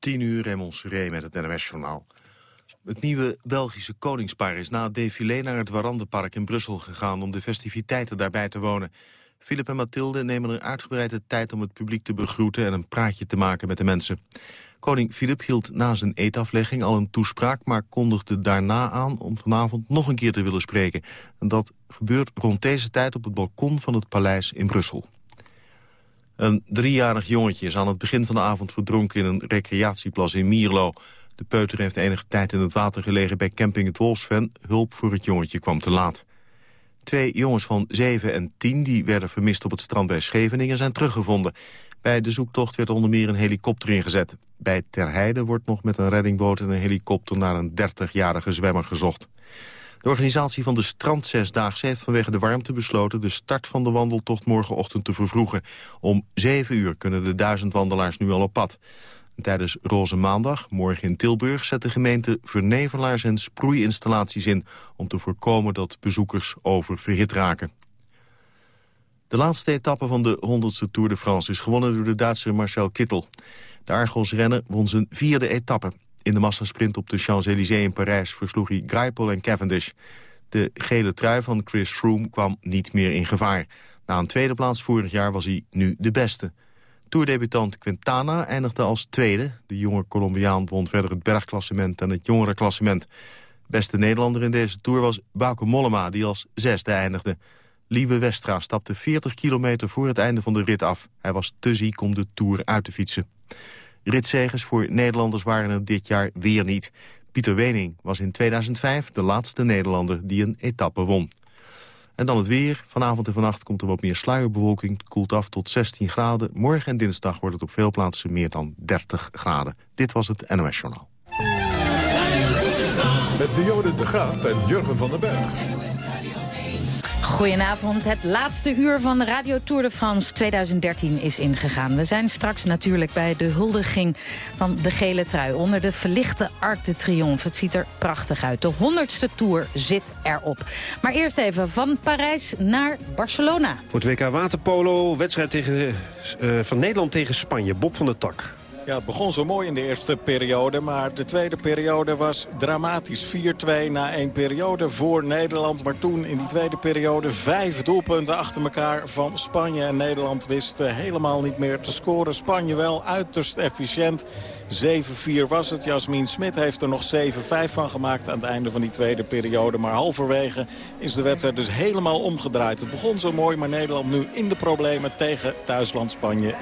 10 uur Raymond Seré met het NMS-journaal. Het nieuwe Belgische koningspaar is na het défilé naar het Warandenpark in Brussel gegaan om de festiviteiten daarbij te wonen. Philip en Mathilde nemen er uitgebreid de tijd om het publiek te begroeten en een praatje te maken met de mensen. Koning Philip hield na zijn eetaflegging al een toespraak, maar kondigde daarna aan om vanavond nog een keer te willen spreken. En dat gebeurt rond deze tijd op het balkon van het paleis in Brussel. Een driejarig jongetje is aan het begin van de avond verdronken in een recreatieplas in Mierlo. De peuter heeft enige tijd in het water gelegen bij camping het Wolfsven. Hulp voor het jongetje kwam te laat. Twee jongens van 7 en 10 die werden vermist op het strand bij Scheveningen zijn teruggevonden. Bij de zoektocht werd onder meer een helikopter ingezet. Bij Terheide wordt nog met een reddingboot en een helikopter naar een 30-jarige zwemmer gezocht. De organisatie van de Strandzesdaagse heeft vanwege de warmte besloten... de start van de wandeltocht morgenochtend te vervroegen. Om 7 uur kunnen de duizend wandelaars nu al op pad. tijdens Roze Maandag, morgen in Tilburg... zet de gemeente vernevelaars en sproeiinstallaties in... om te voorkomen dat bezoekers oververhit raken. De laatste etappe van de 100ste Tour de France is gewonnen door de Duitse Marcel Kittel. De Argos-renner won zijn vierde etappe. In de massasprint op de Champs-Élysées in Parijs versloeg hij Greipel en Cavendish. De gele trui van Chris Froome kwam niet meer in gevaar. Na een tweede plaats vorig jaar was hij nu de beste. Tourdebutant Quintana eindigde als tweede. De jonge Colombiaan won verder het bergklassement en het jongerenklassement. Beste Nederlander in deze Tour was Bauke Mollema, die als zesde eindigde. Lieve Westra stapte 40 kilometer voor het einde van de rit af. Hij was te ziek om de Tour uit te fietsen. Ritzegers voor Nederlanders waren er dit jaar weer niet. Pieter Wening was in 2005 de laatste Nederlander die een etappe won. En dan het weer. Vanavond en vannacht komt er wat meer sluierbewolking. Het koelt af tot 16 graden. Morgen en dinsdag wordt het op veel plaatsen meer dan 30 graden. Dit was het NOS Journaal. Met Dionne de Graaf en Jurgen van den Berg. Goedenavond. Het laatste uur van de Radio Tour de France 2013 is ingegaan. We zijn straks natuurlijk bij de huldiging van de gele trui... onder de verlichte Arc de Triomphe. Het ziet er prachtig uit. De honderdste Tour zit erop. Maar eerst even van Parijs naar Barcelona. Voor het WK Waterpolo, wedstrijd tegen, uh, van Nederland tegen Spanje. Bob van der Tak. Ja, het begon zo mooi in de eerste periode, maar de tweede periode was dramatisch. 4-2 na één periode voor Nederland. Maar toen in die tweede periode vijf doelpunten achter elkaar van Spanje. En Nederland wist eh, helemaal niet meer te scoren. Spanje wel uiterst efficiënt. 7-4 was het. Jasmin Smit heeft er nog 7-5 van gemaakt aan het einde van die tweede periode. Maar halverwege is de wedstrijd dus helemaal omgedraaid. Het begon zo mooi, maar Nederland nu in de problemen tegen thuisland Spanje.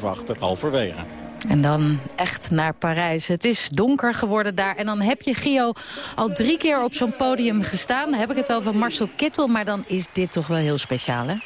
7-5 achter halverwege. En dan echt naar Parijs. Het is donker geworden daar. En dan heb je, Gio, al drie keer op zo'n podium gestaan. Dan heb ik het over Marcel Kittel, maar dan is dit toch wel heel speciaal, hè?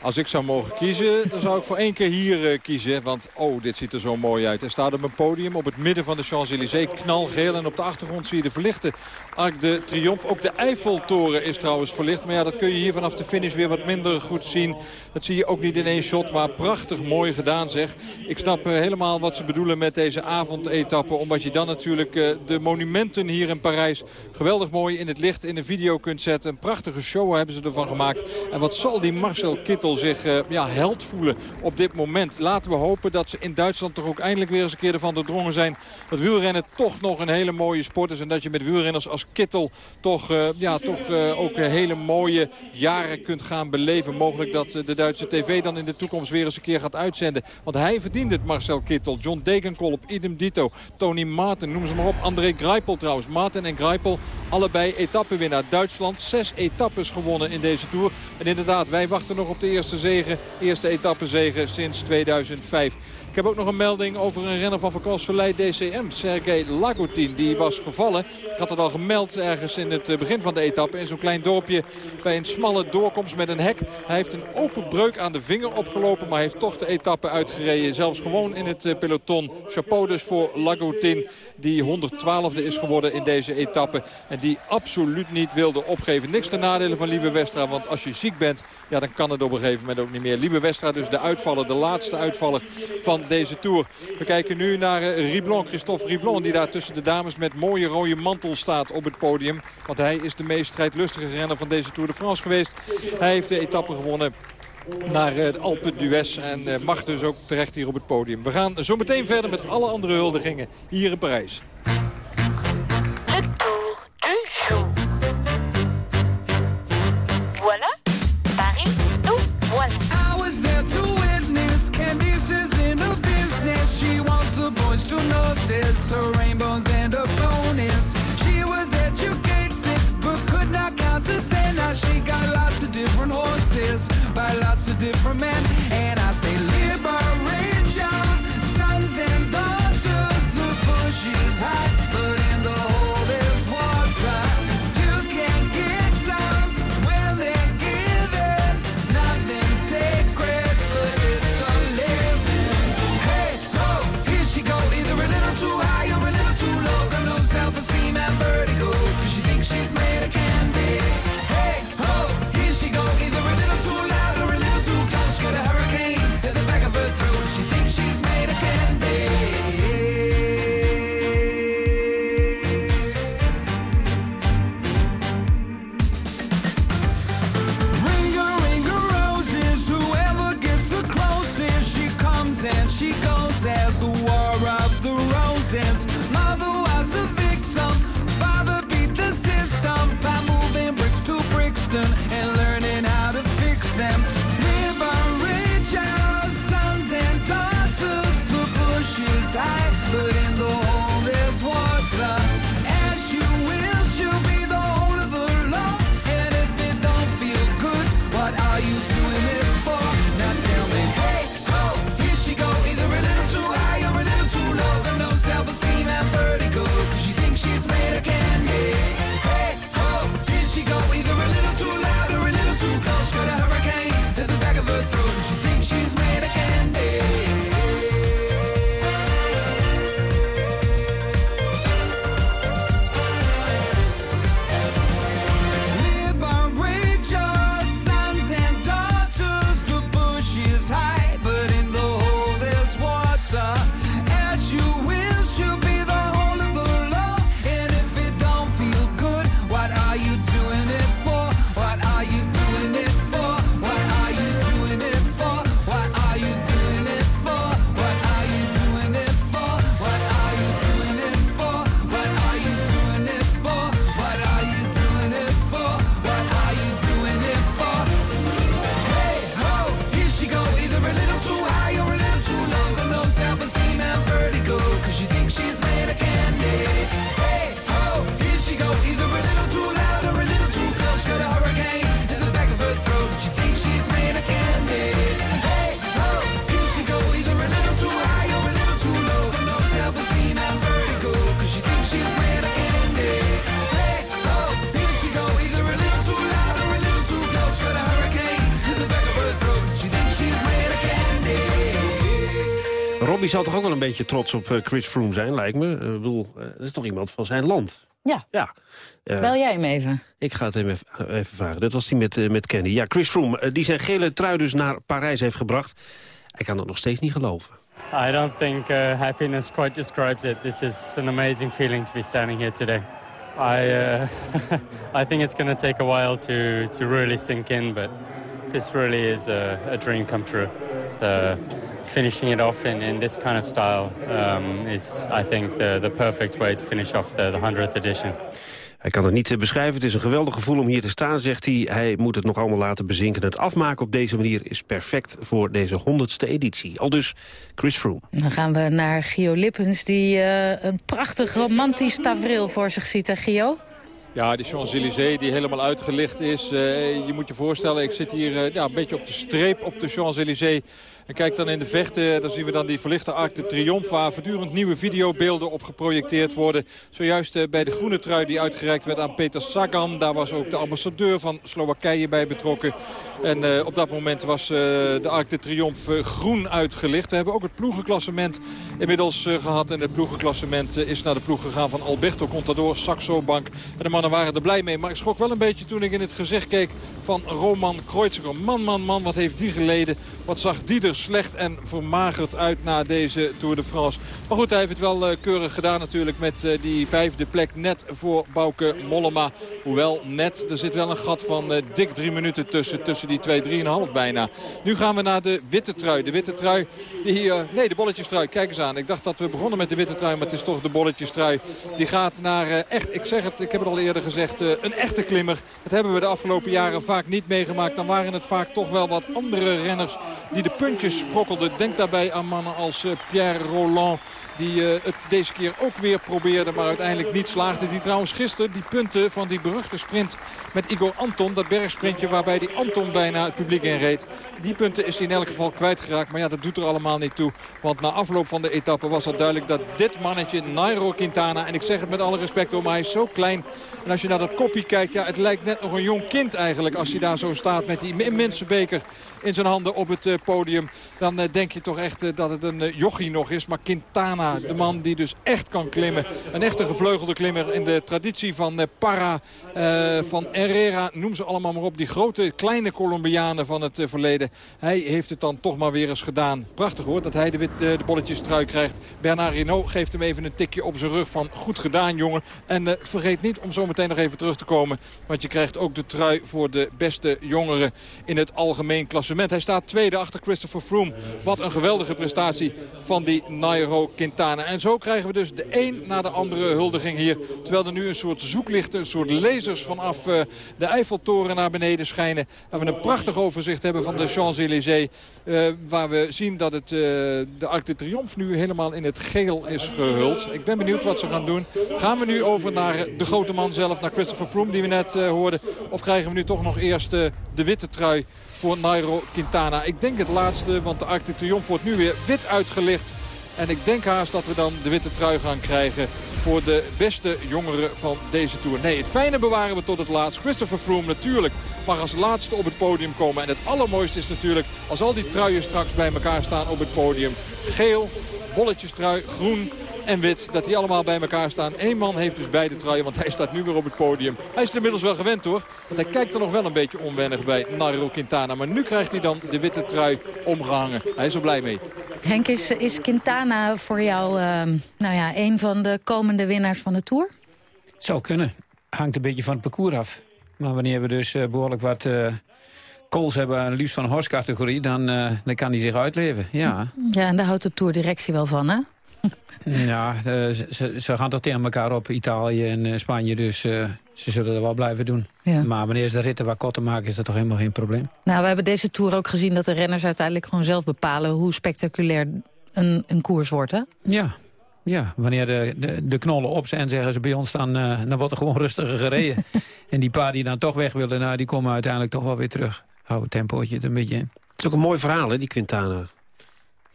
Als ik zou mogen kiezen, dan zou ik voor één keer hier uh, kiezen. Want, oh, dit ziet er zo mooi uit. Hij staat op een podium op het midden van de Champs-Élysées. Knalgeel en op de achtergrond zie je de verlichte Arc de Triomphe. Ook de Eiffeltoren is trouwens verlicht. Maar ja, dat kun je hier vanaf de finish weer wat minder goed zien. Dat zie je ook niet in één shot, maar prachtig mooi gedaan zeg. Ik snap uh, helemaal wat ze bedoelen met deze avondetappe. Omdat je dan natuurlijk uh, de monumenten hier in Parijs geweldig mooi in het licht in een video kunt zetten. Een prachtige show hebben ze ervan gemaakt. En wat zal die Marcel Kittel zich uh, ja, held voelen op dit moment. Laten we hopen dat ze in Duitsland toch ook eindelijk weer eens een keer ervan doordrongen zijn. Dat wielrennen toch nog een hele mooie sport is. En dat je met wielrenners als Kittel toch, uh, ja, toch uh, ook hele mooie jaren kunt gaan beleven. Mogelijk dat de Duitse tv dan in de toekomst weer eens een keer gaat uitzenden. Want hij verdient het, Marcel Kittel. John Degenkolb, idem dito. Tony Maarten, noem ze maar op. André Greipel trouwens. Maarten en Greipel, allebei etappenwinnaar. Duitsland, zes etappes gewonnen in deze Tour. En inderdaad, wij wachten nog op de eerste zegen, eerste etappezege sinds 2005. Ik heb ook nog een melding over een renner van Vakantie DCM. Sergej Lagutin, die was gevallen. Ik had het al gemeld ergens in het begin van de etappe. In zo'n klein dorpje bij een smalle doorkomst met een hek. Hij heeft een open breuk aan de vinger opgelopen. Maar heeft toch de etappe uitgereden. Zelfs gewoon in het peloton. Chapeau dus voor Lagutin die 112e is geworden in deze etappe. En die absoluut niet wilde opgeven. Niks ten nadele van Liebe Westra. Want als je ziek bent, ja, dan kan het op een gegeven moment ook niet meer. Liebe Westra dus de uitvaller, de laatste uitvaller van deze Tour. We kijken nu naar uh, Riblon, Christophe Riblon. Die daar tussen de dames met mooie rode mantel staat op het podium. Want hij is de meest strijdlustige renner van deze Tour de France geweest. Hij heeft de etappe gewonnen naar het Alpe d'Huez. En mag dus ook terecht hier op het podium. We gaan zo meteen verder met alle andere huldigingen hier in Parijs. Du. Zal toch ook wel een beetje trots op eh, Chris Froome zijn, lijkt me. Eh, Ik bedoel, eh, dat is toch iemand van zijn land? Ja, Ja. Eh, bel jij hem even. Ik ga het hem even, even vragen. Dat was die met, eh, met Kenny. Ja, Chris Froome, eh, die zijn gele trui dus naar Parijs heeft gebracht. Hij kan het nog steeds niet geloven. I don't think uh, happiness quite describes it. This is an amazing feeling to be standing here today. I uh, I think it's going to take a while to to really sink in, but this really is a, a dream come true. The finishing it off in, in this kind of style um, is, I think, the, the perfect way to finish off the, the 100th edition. Hij kan het niet eh, beschrijven. Het is een geweldig gevoel om hier te staan, zegt hij. Hij moet het nog allemaal laten bezinken. Het afmaken op deze manier is perfect voor deze honderdste editie. Al dus Chris Froome. Dan gaan we naar Gio Lippens, die eh, een prachtig romantisch tafereel voor zich ziet. Hè, Gio? Ja, die Champs-Élysées die helemaal uitgelicht is. Eh, je moet je voorstellen, ik zit hier eh, ja, een beetje op de streep op de Champs-Élysées. En kijk dan in de vechten, dan zien we dan die verlichte Arc de Triomphe... waar voortdurend nieuwe videobeelden op geprojecteerd worden. Zojuist eh, bij de groene trui die uitgereikt werd aan Peter Sagan. Daar was ook de ambassadeur van Slowakije bij betrokken. En eh, op dat moment was eh, de Arc de Triomphe groen uitgelicht. We hebben ook het ploegenklassement inmiddels eh, gehad. En het ploegenklassement eh, is naar de ploeg gegaan van Alberto Contador, Saxo Bank. En de mannen waren er blij mee. Maar ik schrok wel een beetje toen ik in het gezicht keek van Roman Kreuziger. Man, man, man, wat heeft die geleden. Wat zag die er slecht en vermagerd uit na deze Tour de France. Maar goed, hij heeft het wel eh, keurig gedaan natuurlijk met eh, die vijfde plek net voor Bouke Mollema. Hoewel net, er zit wel een gat van eh, dik drie minuten tussen, tussen die twee, drieënhalf bijna. Nu gaan we naar de witte trui. De witte trui, die hier, nee de bolletjestrui, kijk eens aan. Ik dacht dat we begonnen met de witte trui, maar het is toch de bolletjestrui. Die gaat naar echt, ik zeg het, ik heb het al eerder gezegd, een echte klimmer. Dat hebben we de afgelopen jaren vaak niet meegemaakt. Dan waren het vaak toch wel wat andere renners die de puntjes sprokkelden. Denk daarbij aan mannen als Pierre Roland. Die eh, het deze keer ook weer probeerde, maar uiteindelijk niet slaagde. Die trouwens gisteren die punten van die beruchte sprint met Igor Anton. Dat bergsprintje waarbij die Anton bijna het publiek inreed. Die punten is hij in elk geval kwijtgeraakt. Maar ja, dat doet er allemaal niet toe. Want na afloop van de etappe was al duidelijk dat dit mannetje, Nairo Quintana... en ik zeg het met alle respect hoor, maar hij is zo klein. En als je naar dat kopje kijkt, ja, het lijkt net nog een jong kind eigenlijk... als hij daar zo staat met die immense beker in zijn handen op het eh, podium. Dan eh, denk je toch echt eh, dat het een jochie nog is. Maar Quintana, de man die dus echt kan klimmen. Een echte gevleugelde klimmer in de traditie van eh, van Herrera. Noem ze allemaal maar op. Die grote, kleine Colombianen van het verleden. Hij heeft het dan toch maar weer eens gedaan. Prachtig hoor, dat hij de, wit, de, bolletjes trui krijgt. Bernard Hinault geeft hem even een tikje op zijn rug van goed gedaan jongen. En vergeet niet om zo meteen nog even terug te komen. Want je krijgt ook de trui voor de beste jongeren in het algemeen Hij staat tweede achter Christopher Froome. Wat een geweldige prestatie van die Nairo Quintana. En zo krijgen we dus de een na de andere huldiging hier. Terwijl er nu een soort zoeklichten, een soort lasers vanaf eh, de Eiffeltoren naar beneden schijnen. Waar we een prachtig overzicht hebben van de Champs-Élysées. eh, waar we zien dat het, eh, de Arc de Triomphe nu helemaal in het geel is gehuld. Ik ben benieuwd wat ze gaan doen. Gaan we nu over naar de grote man zelf, naar Christopher Froome die we net hoorden. Of krijgen we nu toch nog eerst de witte trui voor Nairo Quintana. Ik denk het laatste, want de Arc de Triomphe wordt nu weer wit uitgelicht. En ik denk haast dat we dan de witte trui gaan krijgen voor de beste jongeren van deze Tour. Nee, het fijne bewaren we tot het laatst. Christopher Froome natuurlijk mag als laatste op het podium komen. En het allermooiste is natuurlijk als al die truien straks bij elkaar staan op het podium. Geel, bolletjestrui, groen en wit. Dat die allemaal bij elkaar staan. Eén man heeft dus beide truien, want hij staat nu weer op het podium. Hij is er inmiddels wel gewend hoor. Want hij kijkt er nog wel een beetje onwennig bij Nairo Quintana. Maar nu krijgt hij dan de witte trui omgehangen. Hij is er blij mee. Henk, is, is Quintana voor jou ehm, nou ja, een van de komende winnaars van de Tour? Zou kunnen. Hangt een beetje van het parcours af. Maar wanneer we dus eh, behoorlijk wat eh calls hebben, en liefst van horse-categorie... Dan, eh, dan kan hij zich uitleven, ja. Ja, en daar houdt de Tour-directie wel van, hè? Ja, eh, ze, ze- gaan toch tegen elkaar op, Italië en eh, Spanje. Dus eh, ze zullen dat wel blijven doen. Ja. Maar wanneer ze de ritten wat korter maken, is dat toch helemaal geen probleem. Nou, we hebben deze Tour ook gezien dat de renners uiteindelijk gewoon zelf bepalen... hoe spectaculair een, een koers wordt, hè? Ja, ja. wanneer de, de, de knollen op zijn, zeggen ze bij ons... dan, eh, dan wordt er gewoon rustiger gereden. en die paar die dan toch weg willen, nou, die komen uiteindelijk toch wel weer terug. Hou het tempootje er een beetje in. Het is ook een mooi verhaal, hè, die Quintana.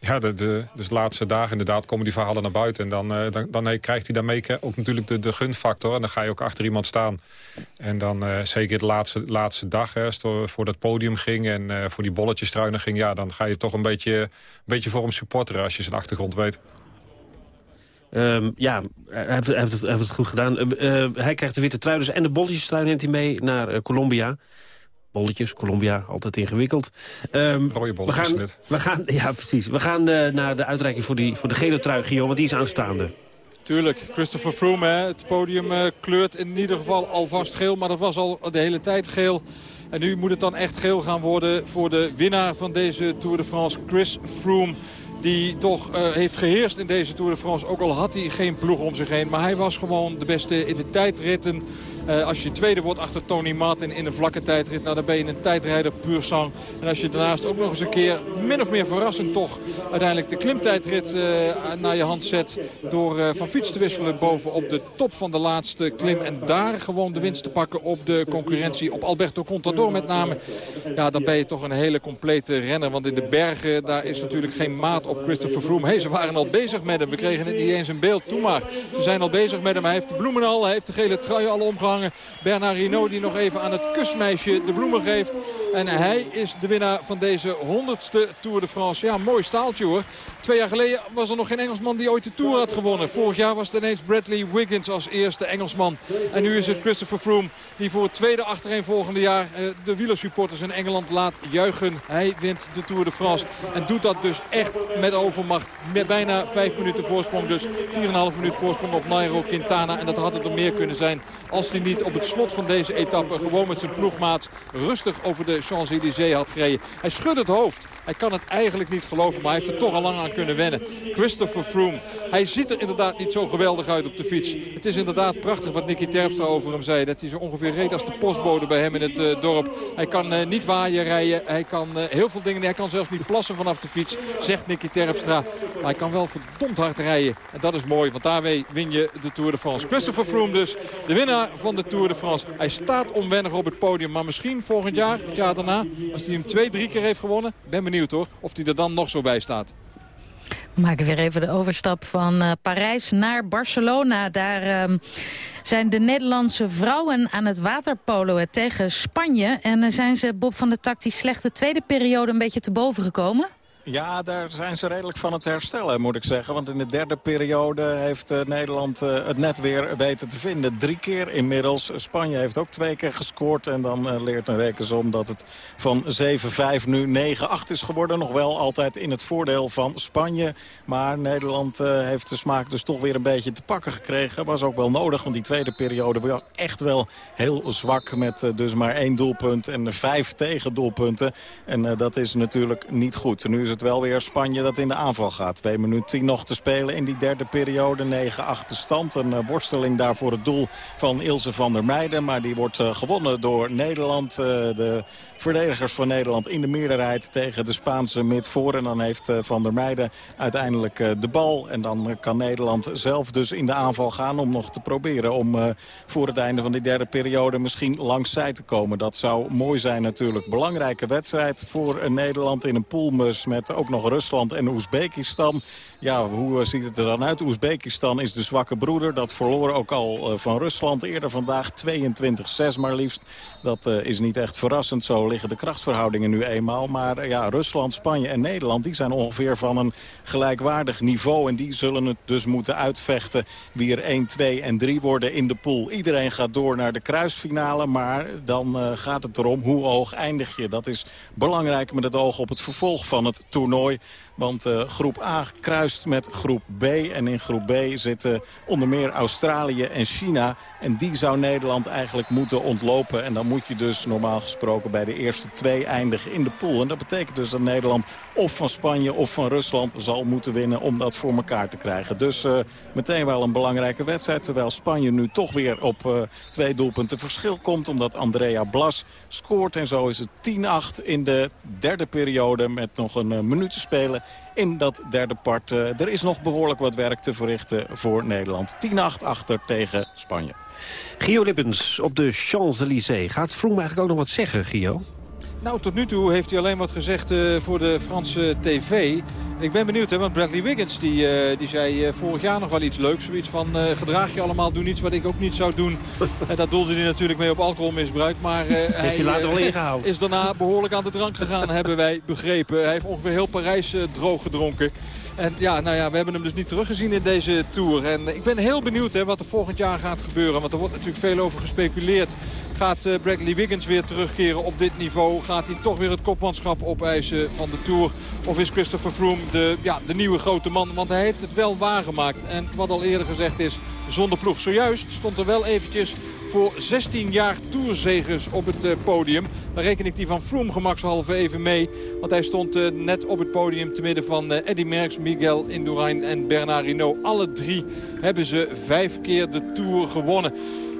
Ja, de, dus de laatste dagen inderdaad komen die verhalen naar buiten. En dan, eh, dan, dan eh, krijgt hij daarmee ook natuurlijk de, de gunfactor. En dan ga je ook achter iemand staan. En dan eh, zeker de laatste, laatste dag, hè, voor- dat podium ging... en voor die bolletjestruinen ging... ja, dan ga je toch een beetje, een beetje voor hem supporteren als je zijn achtergrond weet. Ehm, ja, hij heeft, heeft het, heeft het goed gedaan. Eh, eh, hij krijgt de witte trui dus en de bolletjestrui neemt hij mee naar Colombia. Bolletjes, Colombia, altijd ingewikkeld. Ehm, Rode we gaan, net. we gaan, ja, precies. We gaan eh, naar de uitreiking voor, die, voor de gele trui, Gio, want die is aanstaande. Tuurlijk, Christopher Froome, hè. het podium eh, kleurt in ieder geval alvast geel. Maar dat was al de hele tijd geel. En nu moet het dan echt geel gaan worden voor de winnaar van deze Tour de France, Chris Froome. Die toch eh, heeft geheerst in deze Tour de France. Ook al had hij geen ploeg om zich heen. Maar hij was gewoon de beste in de tijdritten. Eh, als je tweede wordt achter Tony Martin in een vlakke tijdrit... Nou, dan ben je een tijdrijder puur sang. En als je daarnaast ook nog eens een keer, min of meer verrassend toch... uiteindelijk de klimtijdrit eh, naar je hand zet... door eh, van fiets te wisselen bovenop de top van de laatste klim... en daar gewoon de winst te pakken op de concurrentie. Op Alberto Contador met name. Ja, dan ben je toch een hele complete renner. Want in de bergen, daar is natuurlijk geen maat op Christopher Froome. Hey, ze waren al bezig met hem. We kregen het niet eens in beeld. Toe maar. Ze zijn al bezig met hem. Hij heeft de bloemen al. Hij heeft de gele trui al omgehangen. Bernard Hinault die nog even aan het kusmeisje de bloemen geeft. En hij is de winnaar van deze 100ste Tour de France. Ja, mooi staaltje hoor. Twee jaar geleden was er nog geen Engelsman die ooit de Tour had gewonnen. Vorig jaar was het ineens Bradley Wiggins als eerste Engelsman. En nu is het Christopher Froome die voor het tweede achtereenvolgende jaar eh, de wielersupporters in Engeland laat juichen. Hij wint de Tour de France en doet dat dus echt met overmacht. Met bijna vijf minuten voorsprong dus. 4,5 minuut voorsprong op Nairo Quintana. En dat had het er meer kunnen zijn als hij niet op het slot van deze etappe gewoon met zijn ploegmaat rustig over de Champs-Élysées had gereden. Hij schudt het hoofd. Hij kan het eigenlijk niet geloven, maar hij heeft er toch al lang aan kunnen wennen. Christopher Froome. Hij ziet er inderdaad niet zo geweldig uit op de fiets. Het is inderdaad prachtig wat Nicky Terpstra over hem zei. Dat hij zo ongeveer reed als de postbode bij hem in het eh, dorp. Hij kan eh, niet waaien rijden. Hij kan eh, heel veel dingen. Hij kan zelfs niet plassen vanaf de fiets, zegt Nicky Terpstra. Maar hij kan wel verdomd hard rijden. En dat is mooi, want daarmee win je de Tour de France. Christopher Froome dus, de winnaar van de Tour de France. Hij staat onwennig op het podium. Maar misschien volgend jaar, het jaar daarna, als hij hem twee, drie keer heeft gewonnen. Ben benieuwd hoor, of hij er dan nog zo bij staat. We maken weer even de overstap van eh, Parijs naar Barcelona. Daar ehm, zijn de Nederlandse vrouwen aan het waterpoloen tegen Spanje. En uh, zijn ze, Bob van der Tak, die slechte tweede periode een beetje te boven gekomen? Ja, daar zijn ze redelijk van het herstellen, moet ik zeggen. Want in de derde periode heeft uh, Nederland uh, het net weer weten te vinden. Drie keer inmiddels. Spanje heeft ook twee keer gescoord. En dan uh, leert een rekensom dat het van 7-5 nu 9-8 is geworden. Nog wel altijd in het voordeel van Spanje. Maar Nederland heeft de smaak dus toch weer een beetje te pakken gekregen. Was ook wel nodig, want die tweede periode was echt wel heel zwak. Met dus maar één doelpunt en vijf tegendoelpunten. En dat is natuurlijk niet goed. Nu is het wel weer Spanje dat in de aanval gaat. Twee minuten tien nog te spelen in die derde periode. 9-8 stand. Een uh, worsteling daar voor het doel van Ilse van der Meijden. Maar die wordt uh, gewonnen door Nederland. Uh, de verdedigers van Nederland in de meerderheid tegen de Spaanse midvoor. En dan heeft Van der Meijden uiteindelijk de bal. En dan kan Nederland zelf dus in de aanval gaan om nog te proberen... om voor het einde van die derde periode misschien langs zij te komen. Dat zou mooi zijn natuurlijk. Belangrijke wedstrijd voor Nederland in een poolmus met ook nog Rusland en Oezbekistan. Ja, hoe ziet het er dan uit? Oezbekistan is de zwakke broeder. Dat verloor ook al van Rusland eerder vandaag. 22-6 maar liefst. Dat uh, is niet echt verrassend. Zo liggen de krachtsverhoudingen nu eenmaal. Maar ja, Rusland, Spanje en Nederland... die zijn ongeveer van een gelijkwaardig niveau. En die zullen het dus moeten uitvechten... wie er 1, 2 en 3 worden in de pool. Iedereen gaat door naar de kruisfinale. Maar dan gaat het erom hoe hoog eindig je. Dat is belangrijk met het oog op het vervolg van het toernooi. Want uh, groep A kruist met groep B. En in groep B zitten onder meer Australië en China. En die zou Nederland eigenlijk moeten ontlopen. En dan moet je dus normaal gesproken bij de eerste twee eindigen in de pool. En dat betekent dus dat Nederland of van Spanje of van Rusland zal moeten winnen om dat voor elkaar te krijgen. Dus uh, meteen wel een belangrijke wedstrijd. Terwijl Spanje nu toch weer op uh, twee doelpunten verschil komt. Omdat Andrea Blas scoort. En zo is het 10-8 in de derde periode met nog een uh, minuut te spelen in dat derde part. Uh, er is nog behoorlijk wat werk te verrichten voor Nederland. 10-8 achter tegen Spanje. Gio Lippens op de Champs-Élysées. Gaat Vroom eigenlijk ook nog wat zeggen, Gio? Nou, tot nu toe heeft hij alleen wat gezegd uh, voor de Franse tv. Ik ben benieuwd, hè, want Bradley Wiggins die, uh, die zei uh, vorig jaar nog wel iets leuks. Zoiets van, gedraag je allemaal, doe niets wat ik ook niet zou doen. en dat doelde hij natuurlijk mee op alcoholmisbruik. Maar heeft hij, later is daarna behoorlijk aan de drank gegaan, hebben wij begrepen. Hij heeft ongeveer heel Parijs droog gedronken. En ja, nou ja, we hebben hem dus niet teruggezien in deze Tour. En ik ben heel benieuwd hè, wat er volgend jaar gaat gebeuren. Want er wordt natuurlijk veel over gespeculeerd. Gaat uh, Bradley Wiggins weer terugkeren op dit niveau? Gaat hij toch weer het kopmanschap opeisen van de Tour? Of is Christopher Froome de, ja, de nieuwe grote man? Want hij heeft het wel waargemaakt. En wat al eerder gezegd is, zonder ploeg. Zojuist stond er wel eventjes voor 16 jaar Tourzegers op het uh, podium. Dan reken ik die van Froome gemakshalve even mee. Want hij stond uh, net op het podium te midden van uh, Eddy Merckx, Miguel Indurain en Bernard Hinault. Alle drie hebben ze vijf keer de Tour gewonnen.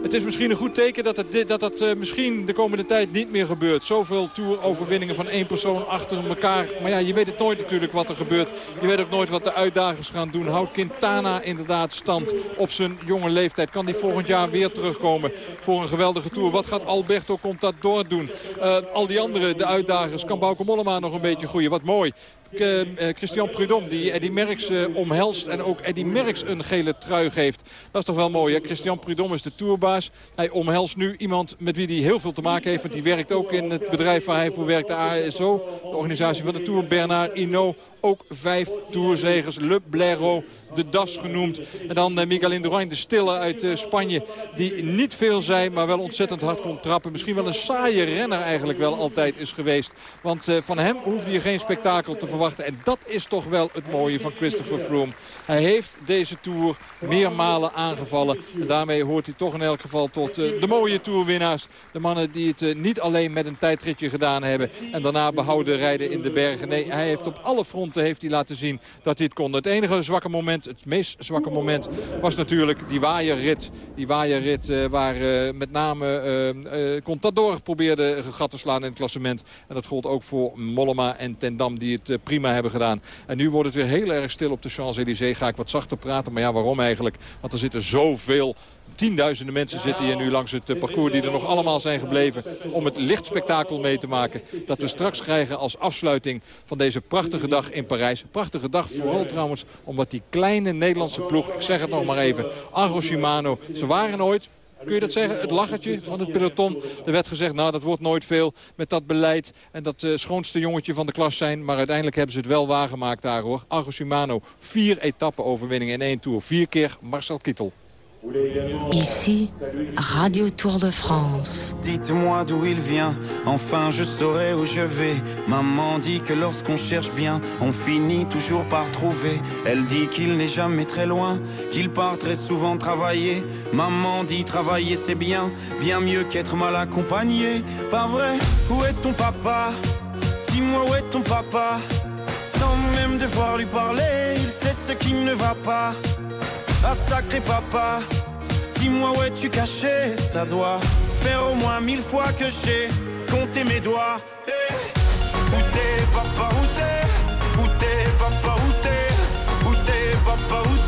Het is misschien een goed teken dat dat, dat uh, misschien de komende tijd niet meer gebeurt. Zoveel toeroverwinningen van één persoon achter elkaar. Maar ja, je weet het nooit natuurlijk wat er gebeurt. Je weet ook nooit wat de uitdagers gaan doen. Houdt Quintana inderdaad stand op zijn jonge leeftijd? Kan die volgend jaar weer terugkomen voor een geweldige tour? Wat gaat Alberto Contador doen? Eh, al die andere, de uitdagers, kan Bauke Mollema nog een beetje groeien. Wat mooi. Eh, eh, Christian Prudhomme die Eddy Merckx eh, omhelst en ook Eddy Merckx een gele trui geeft. Dat is toch wel mooi hè. Christian Prudhomme is de tourbaas. Hij omhelst nu iemand met wie hij heel veel te maken heeft. Want die werkt ook in het bedrijf waar hij voor werkt. De ASO, de organisatie van de Tour. Bernard Hinault ook vijf tourzegers. Le Blaireau, de Das genoemd. En dan uh, Miguel Indurain, de stille uit uh, Spanje. Die niet veel zei, maar wel ontzettend hard kon trappen. Misschien wel een saaie renner eigenlijk wel altijd is geweest. Want uh, van hem hoefde je geen spektakel te verwachten. En dat is toch wel het mooie van Christopher Froome. Hij heeft deze Tour meermalen aangevallen. En daarmee hoort hij toch in elk geval tot de mooie Tourwinnaars. De mannen die het niet alleen met een tijdritje gedaan hebben. En daarna behouden rijden in de bergen. Nee, hij heeft op alle fronten heeft hij laten zien dat het kon. Het enige zwakke moment, het meest zwakke moment, was natuurlijk die waaierrit. Die waaierrit uh, waar uh, met name uh, Contador probeerde gat te slaan in het klassement. En dat gold ook voor Mollema en Tendam die het prima hebben gedaan. En nu wordt het weer heel erg stil op de Champs-Élysées. Ga ik wat zachter praten, maar ja, waarom eigenlijk? Want er zitten zoveel Tienduizenden mensen zitten hier nu langs het parcours die er nog allemaal zijn gebleven om het lichtspektakel mee te maken. Dat we straks krijgen als afsluiting van deze prachtige dag in Parijs. Prachtige dag vooral trouwens omdat die kleine Nederlandse ploeg, ik zeg het nog maar even, Argo Shimano, ze waren ooit Kun je dat zeggen? Het lachertje van het peloton. Er werd gezegd, nou dat wordt nooit veel met dat beleid. En dat uh, schoonste jongetje van de klas zijn. Maar uiteindelijk hebben ze het wel waargemaakt daar hoor. Argo Shimano, vier etappen overwinningen in één tour. Vier keer Marcel Kittel. Ici, Radio Tour de France. Dites-moi d'où il vient, enfin je saurai où je vais. Maman dit que lorsqu'on cherche bien, on finit toujours par trouver. Elle dit qu'il n'est jamais très loin, qu'il part très souvent travailler. Maman dit travailler c'est bien, bien mieux qu'être mal accompagné. Pas vrai, où est ton papa? Dis-moi où est ton papa? Sans même devoir lui parler, il sait ce qui ne va pas. Ah sacré papa, dis-moi où es-tu caché? Ça doit faire au moins mille fois que j'ai compté mes doigts. Hey. Où papa, où t'es? Où t'es papa, Où t'es? Papa, où t'es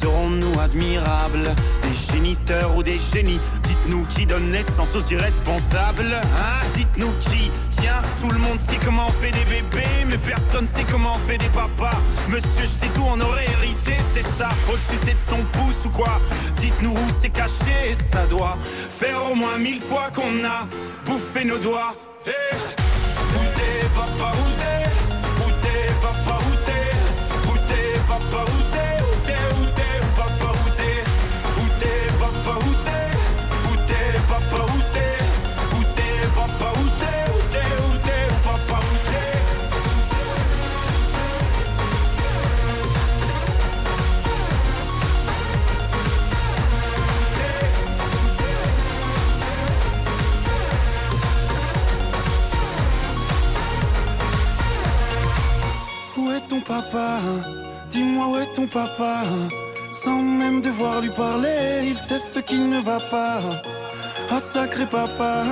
Serons-nous admirables Des géniteurs ou des génies Dites-nous qui donne naissance aux irresponsables Hein Dites-nous qui Tiens, tout le monde sait comment on fait des bébés Mais personne sait comment on fait des papas. Monsieur, je sais tout, on aurait hérité, c'est ça. Faut le sucer de son pouce ou quoi Dites-nous où c'est caché, ça doit Faire au moins mille fois qu'on a bouffé nos doigts. Hey pas. Ah sacré papa,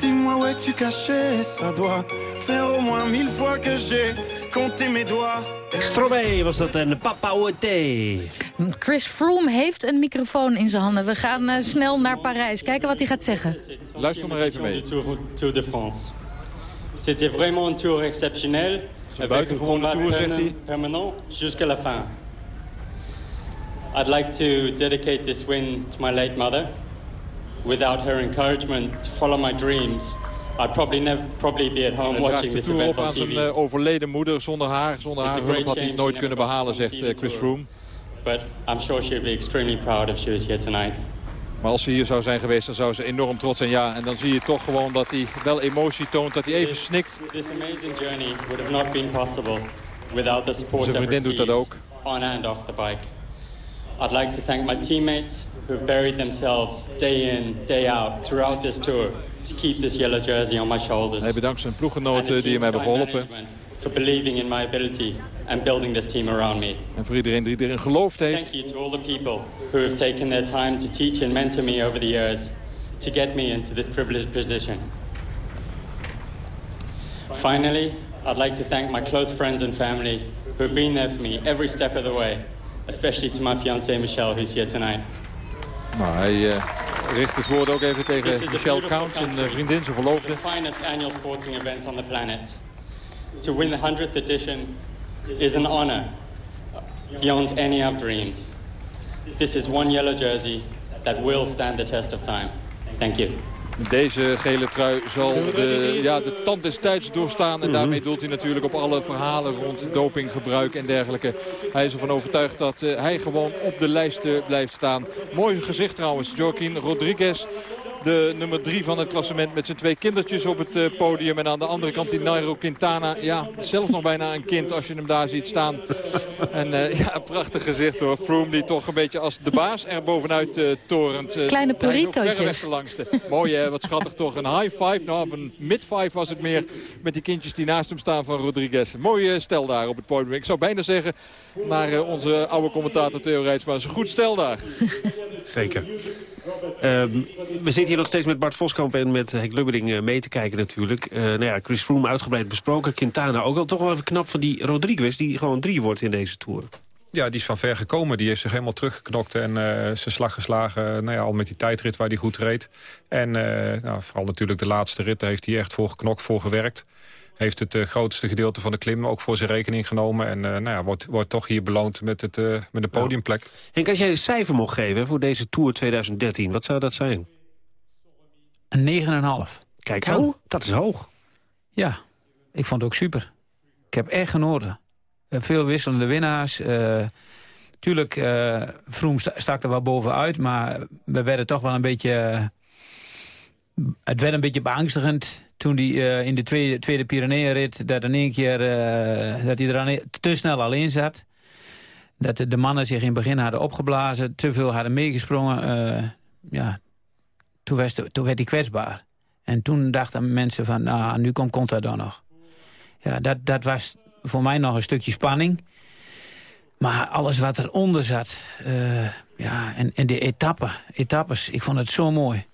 dis-moi où es-tu caché Ça doit faire au moins mille fois que j'ai compté mes doigts. Stromae was dat en Papa Oete. Chris Froome heeft een microfoon in zijn handen. We gaan uh, snel naar Parijs. Kijken wat hij gaat zeggen. Luister maar even mee. Tour, Tour de France. C'était vraiment un tour exceptionnel. Avec un buitengewone combat tour, zegt hij. permanent jusqu'à la fin. I'd like to dedicate this win to my late mother. Without her encouragement to follow my dreams, I'd probably never probably be at home watching this event op aan zijn eh, overleden moeder. Zonder haar, zonder It's haar hulp had hij het nooit kunnen behalen, zegt eh, Chris. Froome. But I'm sure she'd be extremely proud if she was here tonight. Maar als ze hier zou zijn geweest, dan zou ze enorm trots zijn. Ja, en dan zie je toch gewoon dat hij wel emotie toont, dat hij even This- snikt. This amazing journey would have not been possible without the support Zijn I've vriendin doet dat ook. on and off the bike. I'd like to thank my teammates who have buried themselves day in, day out throughout this tour to keep this yellow jersey on my shoulders. Hij bedankt zijn ploeggenoten die hem hebben geholpen. For believing in my ability and building this team around me. En voor iedereen die erin geloofd heeft. Thank you to all the people who have taken their time to teach and mentor me over the years to get me into this privileged position. Finally, I'd like to thank my close friends and family who have been there for me every step of the way, especially to my fiancée Michelle, who's here tonight. Nou, hij eh, richt het woord ook even tegen This is a Michelle Count, zijn eh, vriendin, zijn verloofde. The finest annual sporting event on the planet. To win the 100th edition is an honor beyond any I've dreamed. This is one yellow jersey that will stand the test of time. Thank you. Deze gele trui zal de, ja, de tand des tijds doorstaan. En daarmee doelt hij natuurlijk op alle verhalen rond dopinggebruik en dergelijke. Hij is ervan overtuigd dat eh, hij gewoon op de lijst blijft staan. Mooi gezicht trouwens, Joaquin Rodriguez. De nummer drie van het klassement met zijn twee kindertjes op het eh, podium. En aan de andere kant die Nairo Quintana. Ja, zelfs nog bijna een kind als je hem daar ziet staan. En eh, ja, een prachtig gezicht hoor. Froome die toch een beetje als de baas er bovenuit eh torent. Eh, Kleine langste. Mooi hè, wat schattig toch. Een high five, nou of een mid five was het meer. Met die kindjes die naast hem staan van Rodriguez. Mooi eh, stel daar op het podium. Ik zou bijna zeggen naar onze oude commentator Theo Rijtsma. Is een goed stel daar. Zeker. Ehm, we zitten hier nog steeds met Bart Voskamp en met Henk Lubberding eh, mee te kijken natuurlijk. Eh nou ja, Chris Froome uitgebreid besproken. Quintana ook wel toch wel even knap van die Rodriguez... die gewoon drie wordt in deze Tour. Ja, die is van ver gekomen. Die heeft zich helemaal teruggeknokt en eh, zijn slag geslagen. nou ja, al met die tijdrit waar hij goed reed. En nou, vooral natuurlijk de laatste rit, daar heeft hij echt voor geknokt, voor gewerkt. Heeft het eh, grootste gedeelte van de klim ook voor zijn rekening genomen. En eh, nou ja, wordt, wordt toch hier beloond met, het, eh, met de podiumplek. Henk, als jij een cijfer mocht geven voor deze Tour 2013, wat zou dat zijn? Een 9,5. Kijk Oh. zo, dat is hoog. Ja, ik vond het ook super. Ik heb echt genoten. Veel wisselende winnaars. eh tuurlijk, eh Vroom sta- stak er wel bovenuit. Maar we werden toch wel een beetje... het werd een beetje beangstigend toen hij eh, in de tweede, tweede Pyreneeënrit... dat in één keer eh, dat hij er aan- te snel alleen zat. Dat de, mannen zich in het begin hadden opgeblazen. Te veel hadden meegesprongen. eh, ja, toen, toen werd hij kwetsbaar. En toen dachten mensen van, nou, nu komt Contador nog. Ja, dat, dat was voor mij nog een stukje spanning. Maar alles wat eronder zat, ja, en, en de etappen, etappes, ik vond het zo mooi.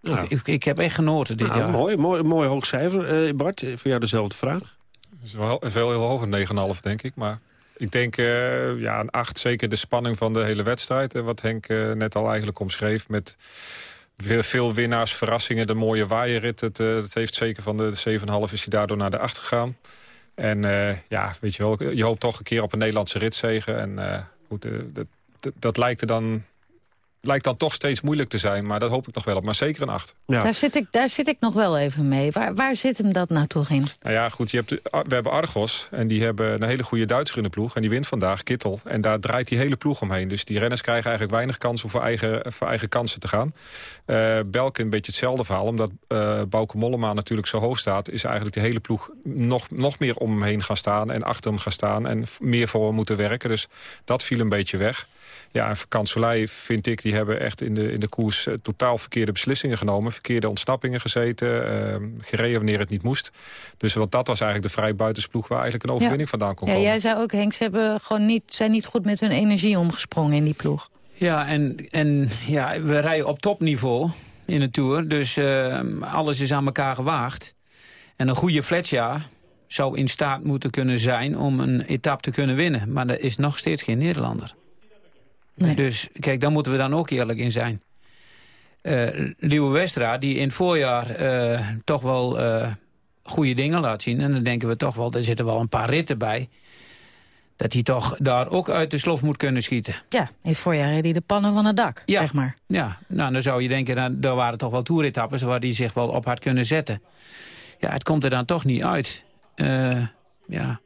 Ja. Ik, ik, ik heb echt genoten dit Nou, jaar. mooi, mooi, mooi hoog cijfer. Eh, Bart, eh, voor jou dezelfde vraag. Dat is wel is wel heel hoog, een 9,5 denk ik. Maar ik denk eh, ja, een 8, zeker de spanning van de hele wedstrijd. eh, wat Henk net al eigenlijk omschreef. Met veel, veel winnaars, verrassingen, de mooie waaierrit. Het, eh, het heeft zeker van de 7,5 is hij daardoor naar de 8 gegaan. En eh, ja, weet je wel, je hoopt toch een keer op een Nederlandse ritzegen. En eh, goed, dat, dat, dat lijkt er dan... Lijkt dan toch steeds moeilijk te zijn, maar dat hoop ik nog wel op. Maar zeker een 8. Daar, zit ik, daar zit ik nog wel even mee. Waar, waar zit hem dat nou toch in? Nou ja, goed, je hebt, we hebben Argos en die hebben een hele goede Duitser in de ploeg. En die wint vandaag, Kittel. En daar draait die hele ploeg omheen. Dus die renners krijgen eigenlijk weinig kans om voor eigen, voor eigen kansen te gaan. Eh Belkin een beetje hetzelfde verhaal. Omdat eh Bauke Mollema natuurlijk zo hoog staat... is eigenlijk die hele ploeg nog, nog meer om hem heen gaan staan... en achter hem gaan staan en meer voor hem moeten werken. Dus dat viel een beetje weg. Ja, en Kanselij vind ik, die hebben echt in de, in de koers eh, totaal verkeerde beslissingen genomen. Verkeerde ontsnappingen gezeten, eh, gereden wanneer het niet moest. Dus want dat was eigenlijk de vrij buitensploeg waar eigenlijk een overwinning vandaan kon Ja, komen. jij zei ook, Henk, ze hebben gewoon niet, zijn niet goed met hun energie omgesprongen in die ploeg. Ja, en, en ja, we rijden op topniveau in de Tour. Dus eh, alles is aan elkaar gewaagd. En een goede Fletcher zou in staat moeten kunnen zijn... om een etappe te kunnen winnen. Maar er is nog steeds geen Nederlander. Dus kijk, daar moeten we dan ook eerlijk in zijn. Liewe Westra, die in het voorjaar eh, toch wel eh, goede dingen laat zien... en dan denken we toch wel, er zitten wel een paar ritten bij... dat hij toch daar ook uit de slof moet kunnen schieten. Ja, in het voorjaar reed hij de pannen van het dak, Ja. zeg maar. Ja, nou, dan zou je denken, nou, daar waren toch wel toeretappes... waar hij zich wel op had kunnen zetten. Ja, het komt er dan toch niet uit. Ja.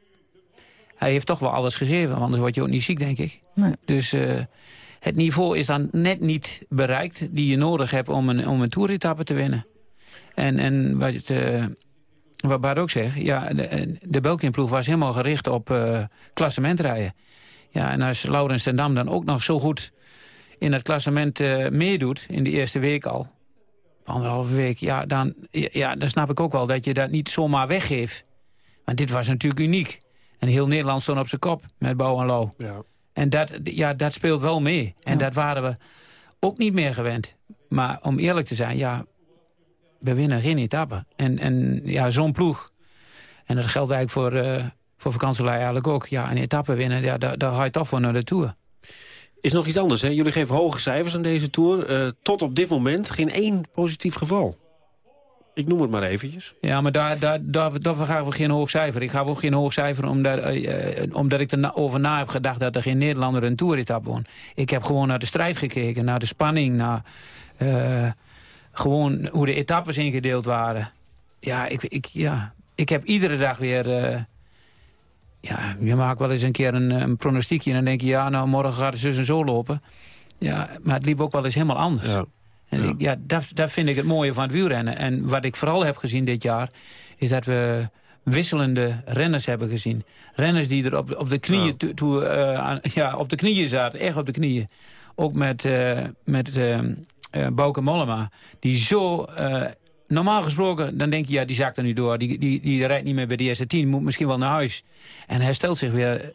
Hij heeft toch wel alles gegeven, anders word je ook niet ziek, denk ik. Nee. Dus eh, het niveau is dan net niet bereikt... die je nodig hebt om een, om een toeretappe te winnen. En, en wat, het, eh, wat Bart ook zegt, ja, de, de Belkin-ploeg was helemaal gericht op eh klassementrijden. Ja, en als Laurens ten Dam dan ook nog zo goed in het klassement eh, meedoet, in de eerste week al... anderhalve week, ja dan, ja, dan snap ik ook wel dat je dat niet zomaar weggeeft. Want dit was natuurlijk uniek. En heel Nederland stond op zijn kop met Bouw en Lauw. Ja. En dat, ja, dat speelt wel mee. En dat waren we ook niet meer gewend. Maar om eerlijk te zijn, ja, we winnen geen etappe. En, en ja, zo'n ploeg. En dat geldt eigenlijk voor, eh voor eigenlijk ook. Ja, een etappe winnen, ja, daar, daar ga je toch voor naar de Tour. Is nog iets anders, hè? Jullie geven hoge cijfers aan deze Tour. Eh, tot op dit moment geen één positief geval. Ik noem het maar eventjes. Ja, maar daar, daar, daar, daarvoor ga ik geen hoog cijfer. Ik ga ook geen hoog cijfer omdat, eh, eh, omdat ik erover na heb gedacht... dat er geen Nederlander een toeretappe won. Ik heb gewoon naar de strijd gekeken, naar de spanning... naar eh, gewoon hoe de etappes ingedeeld waren. Ja, ik, ik, ja, ik heb iedere dag weer... eh, ja, je maakt wel eens een keer een, een pronostiekje... en dan denk je, ja, nou, morgen gaat het zus en zo lopen. Ja, maar het liep ook wel eens helemaal anders. Ja. En ja, dat, dat vind ik het mooie van het wielrennen. En wat ik vooral heb gezien dit jaar... is dat we wisselende renners hebben gezien. Renners die er op, op de knieën toe, toe, eh, aan- ja, op de knieën zaten. Echt op de knieën. Ook met, eh met eh, Bauke Mollema. Die zo... normaal gesproken, dan denk je, ja, die zakt er nu door. Die, die, die rijdt niet meer bij de eerste tien. Moet misschien wel naar huis. En hij stelt zich weer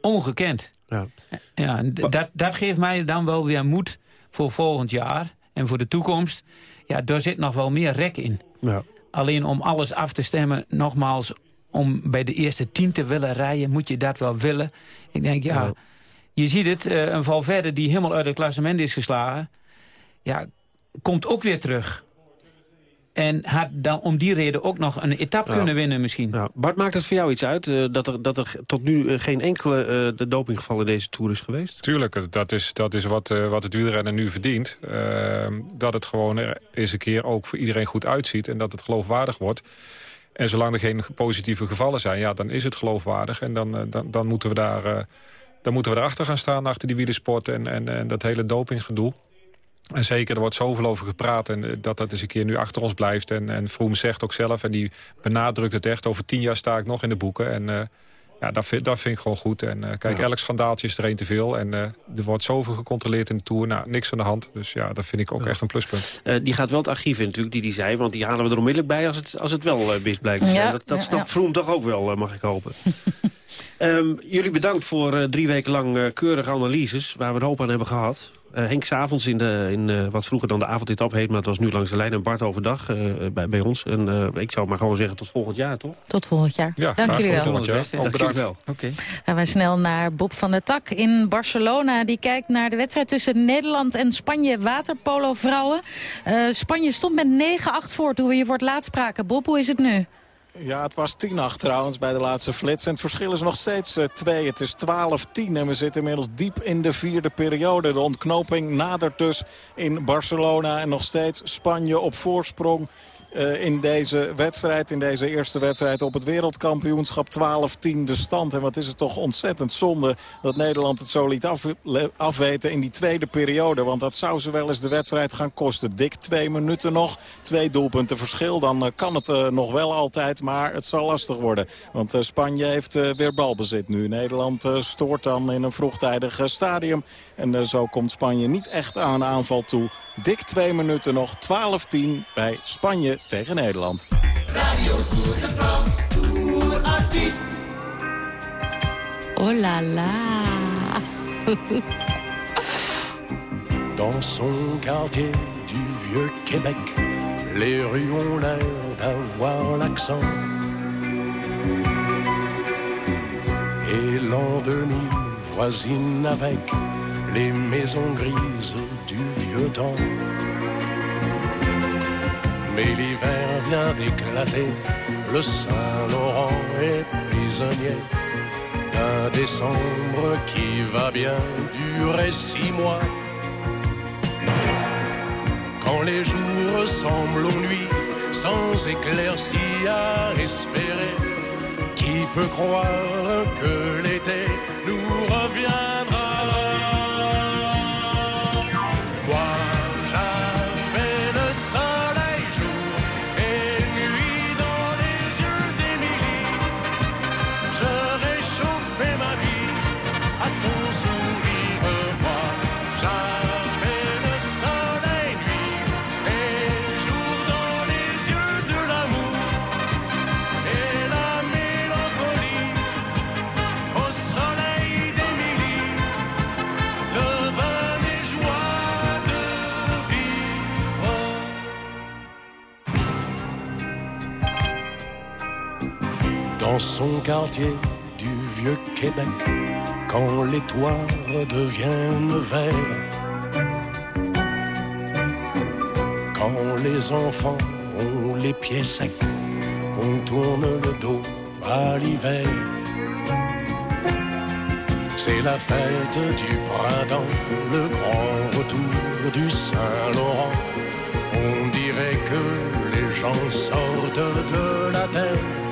ongekend. Ja. Ja, dat, dat geeft mij dan wel weer moed voor volgend jaar en voor de toekomst. Ja, daar zit nog wel meer rek in. Ja. Alleen om alles af te stemmen, nogmaals... om bij de eerste tien te willen rijden, moet je dat wel willen. Ik denk, ja, Ja. je ziet het, eh, een Valverde die helemaal uit het klassement is geslagen... ja, komt ook weer terug. En had dan om die reden ook nog een etappe Ja. kunnen winnen misschien. Ja. Bart, maakt het voor jou iets uit eh, dat, er, dat er tot nu eh, geen enkele eh, dopinggeval in deze Tour is geweest? Tuurlijk, dat is, dat is wat, eh, wat het wielrennen nu verdient. Ehm, dat het gewoon er eens een keer ook voor iedereen goed uitziet... en dat het geloofwaardig wordt. En zolang er geen positieve gevallen zijn, ja, dan is het geloofwaardig. En dan, dan, dan, moeten, we daar, eh, dan moeten we erachter gaan staan, achter die wielersport... en, en, en dat hele dopinggedoe. En zeker, er wordt zoveel over gepraat en eh, dat dat eens een keer nu achter ons blijft. En, en Vroom zegt ook zelf, en die benadrukt het echt... over tien jaar sta ik nog in de boeken. En eh, ja, dat vind, dat vind ik gewoon goed. En eh, kijk, Ja. elk schandaaltje is er één te veel. En eh, er wordt zoveel gecontroleerd in de Tour. Nou, niks aan de hand. Dus ja, dat vind ik ook echt een pluspunt. Eh, die gaat wel het archief in natuurlijk, die die zei. Want die halen we er onmiddellijk bij als het, als het wel mis blijkt. Ja, dat dat snapt ja. Vroom toch ook wel, mag ik hopen. Ehm, jullie bedankt voor eh, drie weken lang keurige analyses... waar we een hoop aan hebben gehad. Eh, Henk s'avonds in, de, in eh, wat vroeger dan de avondetap heet... maar het was nu langs de lijn en Bart overdag eh, bij, bij ons. En eh, ik zou maar gewoon zeggen tot volgend jaar, toch? Tot volgend jaar. Ja, Dank jullie tot wel. volgend jaar. Bedankt. jullie wel. Oké. Gaan we snel naar Bob van der Tak in Barcelona. Die kijkt naar de wedstrijd tussen Nederland en Spanje waterpolo vrouwen. Eh, Spanje stond met 9-8 voor toen we je voor het laatst spraken. Bob, hoe is het nu? Ja, het was 10-8 trouwens bij de laatste flits. En het verschil is nog steeds 2. het is 12-10 en we zitten inmiddels diep in de vierde periode. De ontknoping nadert dus in Barcelona. En nog steeds Spanje op voorsprong. Eh, in deze wedstrijd, in deze eerste wedstrijd op het wereldkampioenschap 12-10 de stand. En wat is het toch ontzettend zonde dat Nederland het zo liet afweten in die tweede periode. Want dat zou ze wel eens de wedstrijd gaan kosten. Dik twee minuten nog, twee doelpunten verschil. Dan eh, kan het eh, nog wel altijd, maar het zal lastig worden. Want Spanje heeft weer balbezit nu. Nederland stoort dan in een vroegtijdig stadium. En zo komt Spanje niet echt aan aanval toe. Dik twee minuten nog, 12-10 bij Spanje tegen Nederland. Oh là là Dans son quartier du vieux Québec, les rues ont l'air d'avoir l'accent. Et l'an 2000 voisine avec les maisons grises du vieux temps. Mais l'hiver vient d'éclater, le Saint-Laurent est prisonnier d'un décembre qui va bien durer six mois. Quand les jours ressemblent aux nuits, sans éclaircie à espérer, qui peut croire que l'été quartier du vieux Québec, quand les toits deviennent verts, quand les enfants ont les pieds secs, on tourne le dos à l'hiver. C'est la fête du printemps, le grand retour du Saint-Laurent. On dirait que les gens sortent de la terre.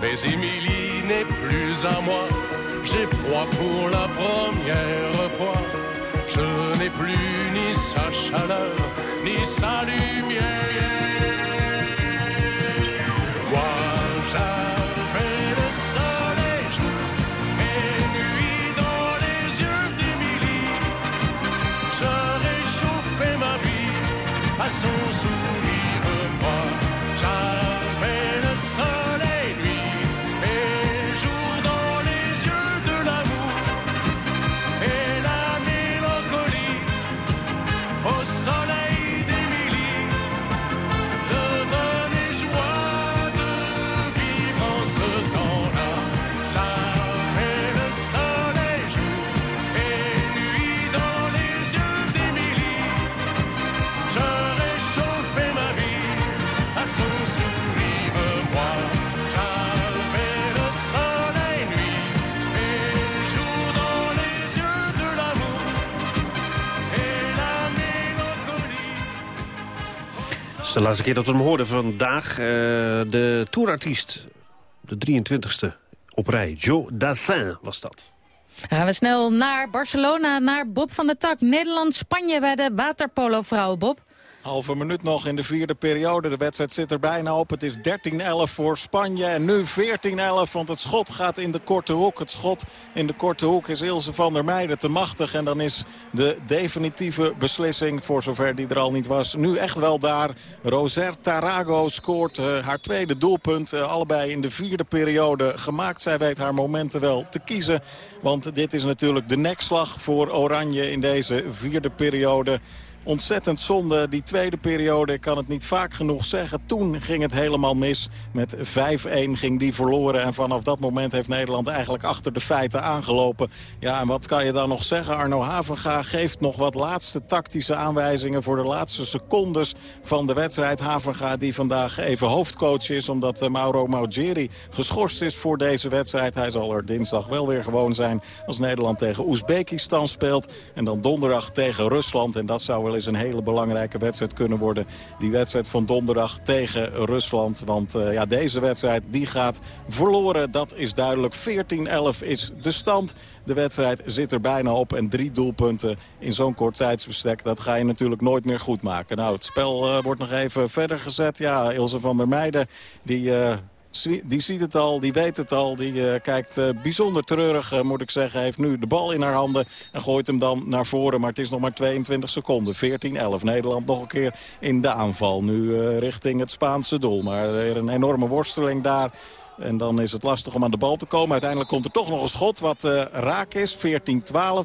Mais Émilie n'est plus à moi. J'ai froid pour la première fois. Je n'ai plus ni sa chaleur, ni sa lumière. Moi, j'avais le soleil et nuit dans les yeux d'Émilie. Je réchauffais ma vie à son sourire. Laatste keer dat we hem hoorden vandaag. eh, de tourartiest, de 23e op rij. Joe Dassin was dat. Gaan we snel naar Barcelona, naar Bob van der Tak. Nederland-Spanje bij de waterpolo-vrouwen, Bob. Halve minuut nog in de vierde periode. De wedstrijd zit er bijna op. Het is 13-11 voor Spanje. En nu 14-11, want het schot gaat in de korte hoek. Het schot in de korte hoek is Ilse van der Meijden te machtig. En dan is de definitieve beslissing, voor zover die er al niet was, nu echt wel daar. Roser Tarago scoort eh, haar tweede doelpunt. eh, allebei in de vierde periode gemaakt. Zij weet haar momenten wel te kiezen. Want dit is natuurlijk de nekslag voor Oranje in deze vierde periode. Ontzettend zonde, die tweede periode, kan het niet vaak genoeg zeggen. Toen ging het helemaal mis. Met 5-1 ging die verloren. En vanaf dat moment heeft Nederland eigenlijk achter de feiten aangelopen. Ja, en wat kan je dan nog zeggen? Arno Havenga geeft nog wat laatste tactische aanwijzingen... voor de laatste secondes van de wedstrijd. Havenga die vandaag even hoofdcoach is... omdat eh, Mauro Maugeri geschorst is voor deze wedstrijd. Hij zal er dinsdag wel weer gewoon zijn als Nederland tegen Oezbekistan speelt. En dan donderdag tegen Rusland. En dat zou wel eens een hele belangrijke wedstrijd kunnen worden. Die wedstrijd van donderdag tegen Rusland. Want eh, ja, deze wedstrijd die gaat verloren. Dat is duidelijk. 14-11 is de stand. De wedstrijd zit er bijna op. En drie doelpunten in zo'n kort tijdsbestek. Dat ga je natuurlijk nooit meer goed maken. Nou, het spel eh, wordt nog even verder gezet. Ja, Ilse van der Meijden die... eh, die ziet het al, die weet het al. Die eh, kijkt eh, bijzonder treurig, eh, moet ik zeggen. Heeft nu de bal in haar handen en gooit hem dan naar voren. Maar het is nog maar 22 seconden. 14-11. Nederland nog een keer in de aanval. Nu richting het Spaanse doel. Maar weer een enorme worsteling daar. En dan is het lastig om aan de bal te komen. Uiteindelijk komt er toch nog een schot wat eh, raak is. 14-12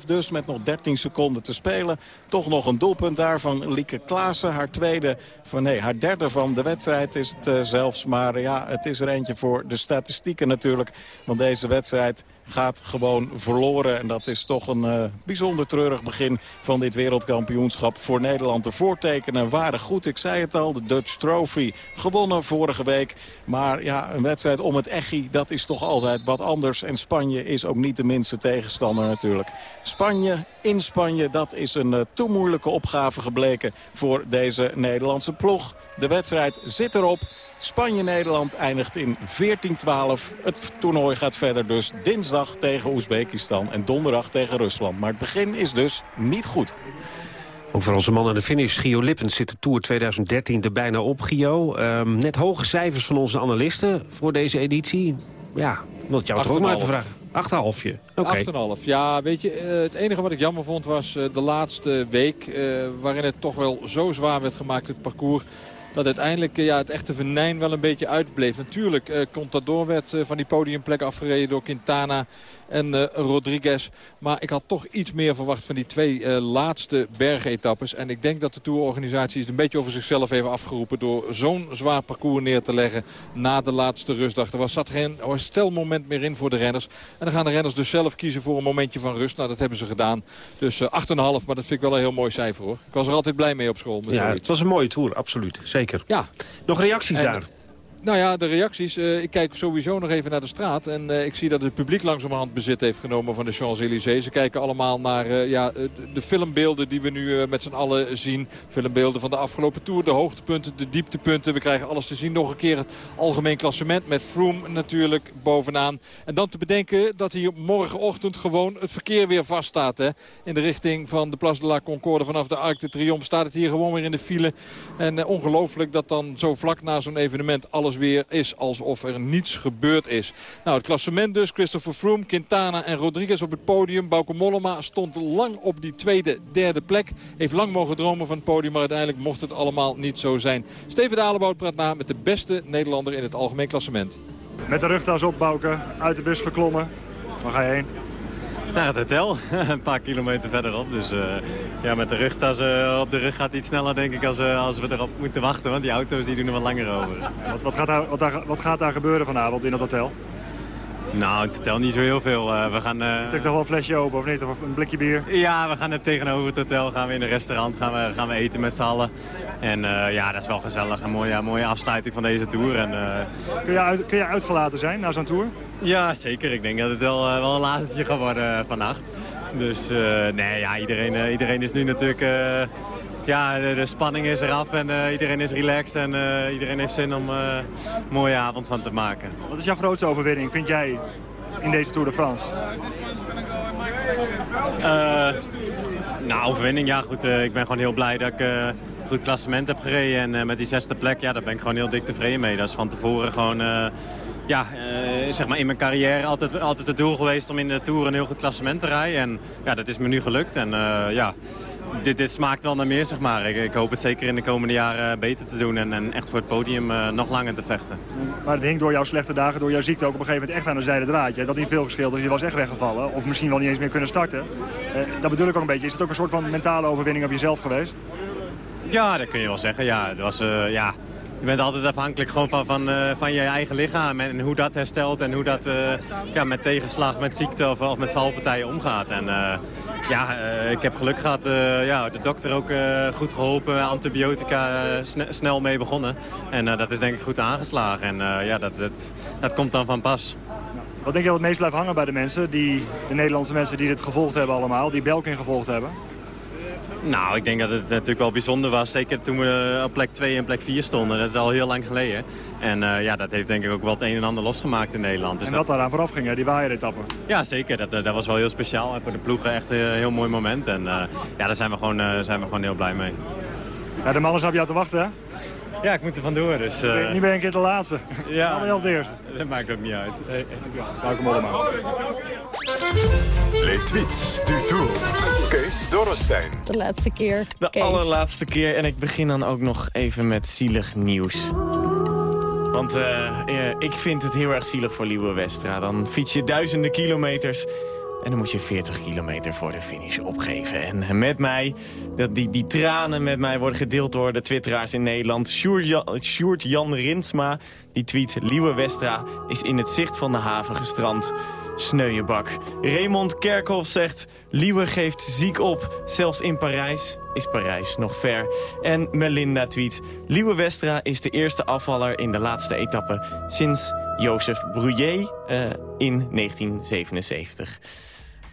dus, met nog 13 seconden te spelen. Toch nog een doelpunt daar van Lieke Klaassen. Haar tweede, van, nee, haar derde van de wedstrijd is het eh, zelfs. Maar ja, het is er eentje voor de statistieken natuurlijk. Want deze wedstrijd gaat gewoon verloren. En dat is toch een eh, bijzonder treurig begin van dit wereldkampioenschap voor Nederland. De voortekenen waren goed, ik zei het al. De Dutch Trophy gewonnen vorige week. Maar ja, een wedstrijd om het echi, dat is toch altijd wat anders. En Spanje is ook niet de minste tegenstander natuurlijk. Spanje in Spanje, dat is een uh, te moeilijke opgave gebleken voor deze Nederlandse ploeg. De wedstrijd zit erop. Spanje-Nederland eindigt in 14-12. Het toernooi gaat verder dus dinsdag tegen Oezbekistan en donderdag tegen Rusland. Maar het begin is dus niet goed. Ook voor onze man aan de finish, Gio Lippens, zit de Tour 2013 er bijna op, Gio. Ehm, net hoge cijfers van onze analisten voor deze editie. Ja, ik wil het jou toch ook maar even vragen. 8,5. Oké. 8,5. Ja, weet je, eh, het enige wat ik jammer vond was eh, de laatste week... eh, waarin het toch wel zo zwaar werd gemaakt, het parcours... dat uiteindelijk eh, ja, het echte venijn wel een beetje uitbleef. Natuurlijk, eh, Contador werd eh, van die podiumplek afgereden door Quintana en eh, Rodriguez. Maar ik had toch iets meer verwacht van die twee eh, laatste bergetappes. En ik denk dat de tourorganisatie het een beetje over zichzelf heeft afgeroepen... door zo'n zwaar parcours neer te leggen na de laatste rustdag. Er was, zat geen herstelmoment meer in voor de renners. En dan gaan de renners dus zelf kiezen voor een momentje van rust. Nou, dat hebben ze gedaan. Dus eh, 8,5, maar dat vind ik wel een heel mooi cijfer hoor. Ik was er altijd blij mee op school. Ja, zoiets. het was een mooie tour, absoluut. Zeker. Ja. Nog reacties En- daar? Nou ja, de reacties. eh, ik kijk sowieso nog even naar de straat. En eh, ik zie dat het publiek langzamerhand bezit heeft genomen van de Champs-Élysées. Ze kijken allemaal naar eh, ja, de- de filmbeelden die we nu met z'n allen zien. Filmbeelden van de afgelopen Tour. De hoogtepunten, de dieptepunten. We krijgen alles te zien. Nog een keer het algemeen klassement met Froome natuurlijk bovenaan. En dan te bedenken dat hier morgenochtend gewoon het verkeer weer vaststaat. Hè? In de richting van de Place de la Concorde vanaf de Arc de Triomphe staat het hier gewoon weer in de file. En ongelooflijk dat dan zo vlak na zo'n evenement alles weer is alsof er niets gebeurd is. Nou, het klassement dus. Christopher Froome, Quintana en Rodriguez op het podium. Bauke Mollema stond lang op die tweede, derde plek. Heeft lang mogen dromen van het podium, maar uiteindelijk mocht het allemaal niet zo zijn. Steven Dalebout praat na met de beste Nederlander in het algemeen klassement. Met de rugtas op, Bouke. Uit de bus geklommen. Waar ga je heen? Naar het hotel, een paar kilometer verderop. Dus eh, ja, met de rugtas op de rug gaat het iets sneller denk ik als, eh, als we erop moeten wachten. Want die auto's die doen er wat langer over. Wat, wat, gaat daar, wat, wat gaat daar gebeuren vanavond in dat hotel? Nou, het hotel niet zo heel veel. Eh, we gaan... eh, Trek toch wel een flesje open of niet? Of een blikje bier? Ja, we gaan er tegenover het hotel, gaan we in een restaurant, gaan we, gaan we eten met z'n allen. En eh, ja, dat is wel gezellig. Een mooie, mooie afsluiting van deze tour. En, eh, Kun je, uit, kun je uitgelaten zijn na zo'n tour? Ja, zeker. Ik denk dat het wel, eh, wel een laatste gaat worden eh, vannacht. Dus eh, nee, ja, iedereen, eh, iedereen is nu natuurlijk... ja, de, de spanning is eraf en eh, iedereen is relaxed en eh, iedereen heeft zin om eh, een mooie avond van te maken. Wat is jouw grootste overwinning, vind jij, in deze Tour de France? Nou, overwinning, ja goed. ik ben gewoon heel blij dat ik een goed klassement heb gereden. En met die zesde plek, ja, daar ben ik gewoon heel dik tevreden mee. Dat is van tevoren gewoon, ja, zeg maar in mijn carrière altijd, altijd het doel geweest om in de Tour een heel goed klassement te rijden. En ja, dat is me nu gelukt. En ja, dit, dit smaakt wel naar meer, zeg maar. Ik, ik hoop het zeker in de komende jaren beter te doen en, en echt voor het podium eh, nog langer te vechten. Maar het hing door jouw slechte dagen, door jouw ziekte ook op een gegeven moment echt aan een zijde draadje. Dat niet veel gescheeld, dus je was echt weggevallen. Of misschien wel niet eens meer kunnen starten. Eh, dat bedoel ik ook een beetje. Is het ook een soort van mentale overwinning op jezelf geweest? Ja, dat kun je wel zeggen. Ja, het was, eh, ja, je bent altijd afhankelijk gewoon van, van, eh, van je eigen lichaam en hoe dat herstelt en hoe dat eh, ja, met tegenslag, met ziekte of, of met valpartijen omgaat. En eh, ja, ik heb geluk gehad, eh, ja, de dokter ook goed geholpen, antibiotica sne- snel mee begonnen. En dat is denk ik goed aangeslagen en ja, dat, dat, dat komt dan van pas. Wat denk je wat het meest blijft hangen bij de mensen, die, de Nederlandse mensen die dit gevolgd hebben allemaal, die Belkin gevolgd hebben? Nou, ik denk dat het natuurlijk wel bijzonder was. Zeker toen we op plek 2 en plek 4 stonden. Dat is al heel lang geleden. En eh, ja, dat heeft denk ik ook wel het een en ander losgemaakt in Nederland. Dus en wat daaraan vooraf ging, hè, die waaieretappen. Ja, zeker. Dat, eh, dat was wel heel speciaal. En voor de ploegen echt een heel mooi moment. En eh, ja, daar zijn we, gewoon, eh, zijn we gewoon heel blij mee. Ja, de mannen op jou te wachten, hè? Ja, ik moet er vandoor. Dus, eh, Nu ben je een keer de laatste. Ja. Allemaal wel de eerste. Dat maakt ook niet uit. Hey. Bauke Mollema. Les tweets du tour. Kees Dorrestein. De laatste keer. De Kees. allerlaatste keer. En ik begin dan ook nog even met zielig nieuws. Want eh, eh, ik vind het heel erg zielig voor Liewe Westra. Dan fiets je duizenden kilometers... en dan moet je 40 kilometer voor de finish opgeven. En eh, met mij, dat die, die tranen met mij worden gedeeld door de twitteraars in Nederland. Sjoerd Jan, Rinsma, die tweet... Liewe Westra is in het zicht van de haven gestrand... Sneuienbak. Raymond Kerkhoff zegt... Liewe geeft ziek op. Zelfs in Parijs is Parijs nog ver. En Melinda tweet... Liewe Westra is de eerste afvaller in de laatste etappe... sinds Jozef Brouillet eh, in 1977.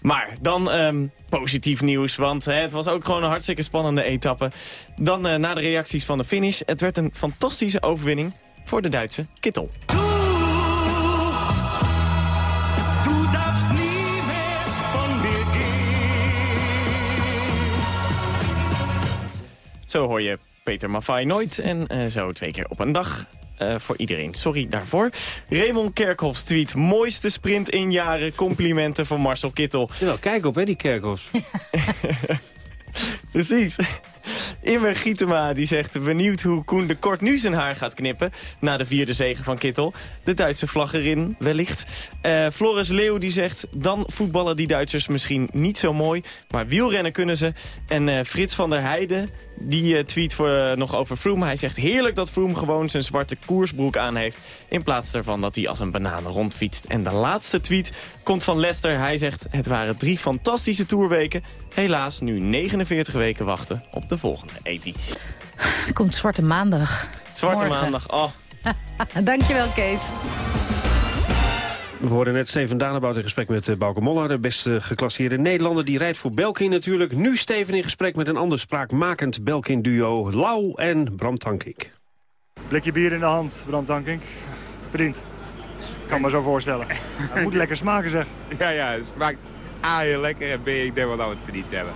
Maar dan ehm, positief nieuws, want hè, het was ook gewoon een hartstikke spannende etappe. Dan eh, na de reacties van de finish. Het werd een fantastische overwinning voor de Duitse Kittel. Zo hoor je Peter Maffay nooit en eh, zo twee keer op een dag. Eh, voor iedereen. Sorry daarvoor. Raymond Kerkhoffs tweet. Mooiste sprint in jaren. Complimenten van Marcel Kittel. Wel, kijk op hè, die Kerkhoffs. Precies. Immer Gietema die zegt benieuwd hoe Koen de Kort nu zijn haar gaat knippen... na de vierde zegen van Kittel. De Duitse vlag erin, wellicht. Eh, Floris Leeuw die zegt... dan voetballen die Duitsers misschien niet zo mooi... maar wielrennen kunnen ze. En eh, Frits van der Heijden die eh, tweet voor, eh, nog over Froome. Hij zegt heerlijk dat Froome gewoon zijn zwarte koersbroek aan heeft... in plaats daarvan dat hij als een banaan rondfietst. En de laatste tweet komt van Lester. Hij zegt het waren drie fantastische toerweken. Helaas nu 49 weken wachten op de volgende editie. Er komt Zwarte Maandag. Zwarte Morgen. Maandag, oh. Dankjewel, Kees. We hoorden net Steven Danebout in gesprek met eh, Bauke Moller... de beste geclasseerde Nederlander. Die rijdt voor Belkin natuurlijk. Nu Steven in gesprek met een ander spraakmakend Belkin-duo... Lau en Bram Tankink. Blikje bier in de hand, Bram Tankink. Verdiend. Kan me zo voorstellen. Het moet lekker smaken, zeg. Ja, ja, het smaakt A heel lekker en B, ik denk wel dat we het verdiend hebben.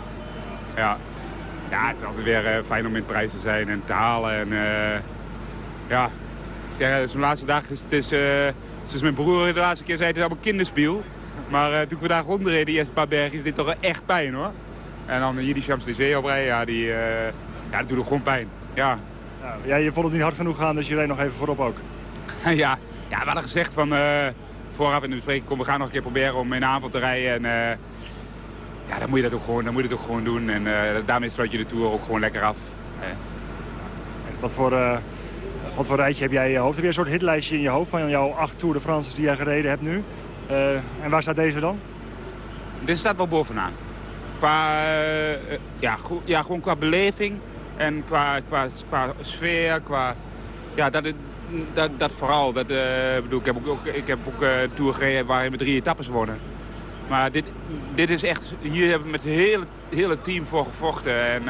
Ja, ja het is altijd weer eh, fijn om in prijs te zijn en te halen. En, eh, ja, zeg, zo'n laatste dag is het is, eh, zoals mijn broer de laatste keer zei, het is allemaal kinderspiel. Maar eh, toen ik vandaag rondreed, die eerste paar bergen, is dit toch echt pijn hoor. En dan hier die Champs-Élysées oprijden, ja, die, eh, ja, dat doet ook gewoon pijn. Ja, Ja, je vond het niet hard genoeg gaan, dus je reed nog even voorop ook. ja, ja, we hadden gezegd van eh, vooraf in de bespreking, kom, we gaan nog een keer proberen om in de aanval te rijden. En ja, dan moet je dat ook gewoon, dan moet je het ook gewoon doen. En daarmee sluit je de Tour ook gewoon lekker af. Wat voor, wat voor rijtje heb jij in je hoofd? Heb je een soort hitlijstje in je hoofd van jouw acht Tour de France die jij gereden hebt nu? Eh, en waar staat deze dan? Dit staat wel bovenaan. Qua, eh, ja, gewoon qua beleving en qua, qua, qua sfeer, qua... Ja, dat, dat, dat vooral. Dat, eh, bedoel, ik heb ook, ik heb ook een tour gereden waarin we drie etappes wonnen. Maar dit, dit is echt... Hier hebben we met het hele, hele team voor gevochten. En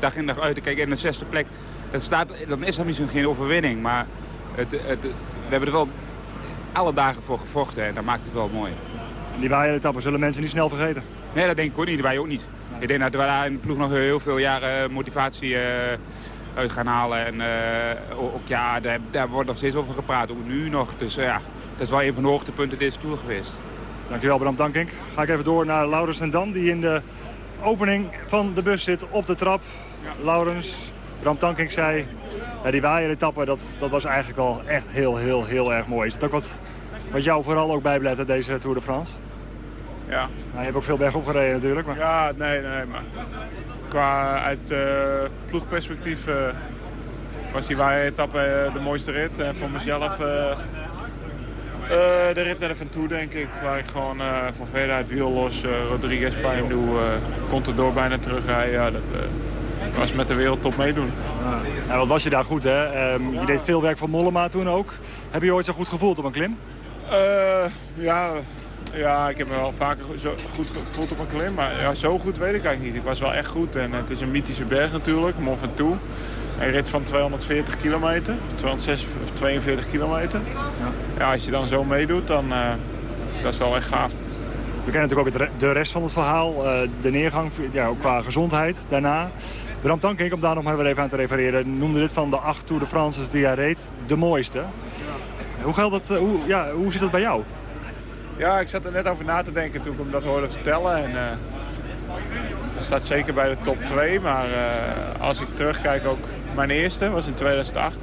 dag in dag uit. Kijk, in de zesde plek, dat staat, dan is dat misschien geen overwinning. Maar het, het, we hebben er wel alle dagen voor gevochten. En dat maakt het wel mooi. En die waaieretappen zullen mensen niet snel vergeten. Nee, dat denk ik ook niet. Wij ook niet. Ik denk dat we daar in de ploeg nog heel veel jaren motivatie eh, uit gaan halen. En eh, ook ja, daar, daar wordt nog steeds over gepraat. Ook nu nog. Dus eh, ja, dat is wel een van de hoogtepunten deze Tour geweest. Dankjewel Bram Tankink. Ga ik even door naar Laurens en Dan die in de opening van de bus zit op de trap. Laurens, Bram Tankink zei, ja, die waaieretappe dat, dat was eigenlijk al echt heel, heel, heel erg mooi. Is het ook wat, wat jou vooral ook bijblijft uit deze Tour de France? Ja. Nou, je hebt ook veel bergop gereden natuurlijk. Maar... Ja, nee, nee, maar qua uit eh, ploegperspectief eh, was die waaieretappe eh, de mooiste rit. En voor mezelf de rit naar de Ventoux, denk ik. Waar ik gewoon van verder uit wiel los, Rodriguez hem doe, Contador bijna terugrijden. Ja, dat was met de wereldtop meedoen. Ja, wat was je daar goed hè? Ehm, je deed veel werk voor Mollema toen ook. Heb je je ooit zo goed gevoeld op een klim? Eh, ja, ja, ik heb me wel vaker zo goed gevoeld op een klim. Maar ja, zo goed weet ik eigenlijk niet. Ik was wel echt goed. En het is een mythische berg natuurlijk, Mont Ventoux. Een rit van 240 kilometer, 242 kilometer. Ja. als je dan zo meedoet, dan uh, dat is wel echt gaaf. We kennen natuurlijk ook de rest van het verhaal. eh, de neergang ja, ook qua gezondheid daarna. Bram Tankink, om daar nog maar weer even aan te refereren... noemde dit van de acht Tour de France's die hij reed de mooiste. Hoe, geldt dat, eh, hoe, ja, hoe zit dat bij jou? Ja, ik zat er net over na te denken toen ik hem dat hoorde vertellen. En, uh, dat staat zeker bij de top 2. Maar uh, als ik terugkijk ook mijn eerste, was in 2008.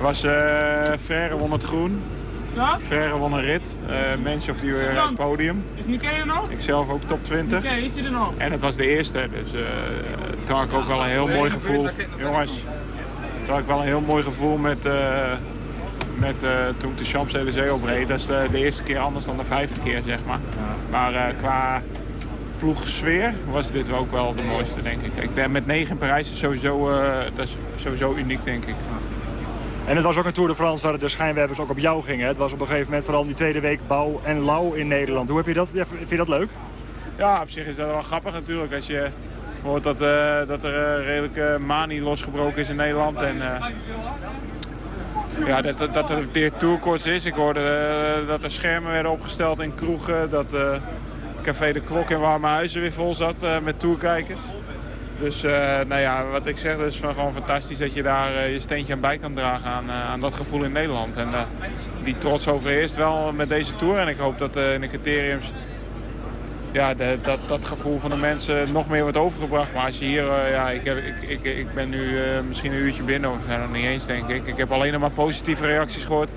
Was uh, Verre won het groen. Ja? Verre won een rit. Uh, Mensen of het podium. Is er nog? Ik zelf ook top 20. Oké, is hij er nog? En het was de eerste. Dus uh, toen had ik ook wel een heel mooi gevoel. Jongens, toen had ik wel een heel mooi gevoel met, uh, met uh, toen ik de Champs-Élysées opreed. Dat is de, de, eerste keer anders dan de vijfde keer, zeg maar. Maar uh, qua ploegsfeer was dit ook wel de mooiste, denk ik. ik met negen Parijs is sowieso, uh, dat is sowieso uniek, denk ik. En het was ook een Tour de France waar de schijnwerpers ook op jou gingen. Het was op een gegeven moment vooral die tweede week bouw en lauw in Nederland. Hoe heb je dat? Vind je dat leuk? Ja, op zich is dat wel grappig natuurlijk. Als je hoort dat, uh, dat er uh, redelijk manie losgebroken is in Nederland. En, ja, dat, dat, er weer tourkoorts is. Ik hoorde dat er schermen werden opgesteld in kroegen. Dat Café de Klok in Warme Huizen weer vol zat met tourkijkers. Dus uh, nou ja, wat ik zeg, het is gewoon fantastisch dat je daar uh, je steentje aan bij kan dragen aan, uh, aan dat gevoel in Nederland. En die trots overheerst wel met deze Tour. En ik hoop dat in de criteriums ja, dat, dat gevoel van de mensen nog meer wordt overgebracht. Maar als je hier, eh, ja, ik, heb, ik, ik, ik ben nu eh, misschien een uurtje binnen, of nou, nog niet eens denk ik. Ik heb alleen maar positieve reacties gehoord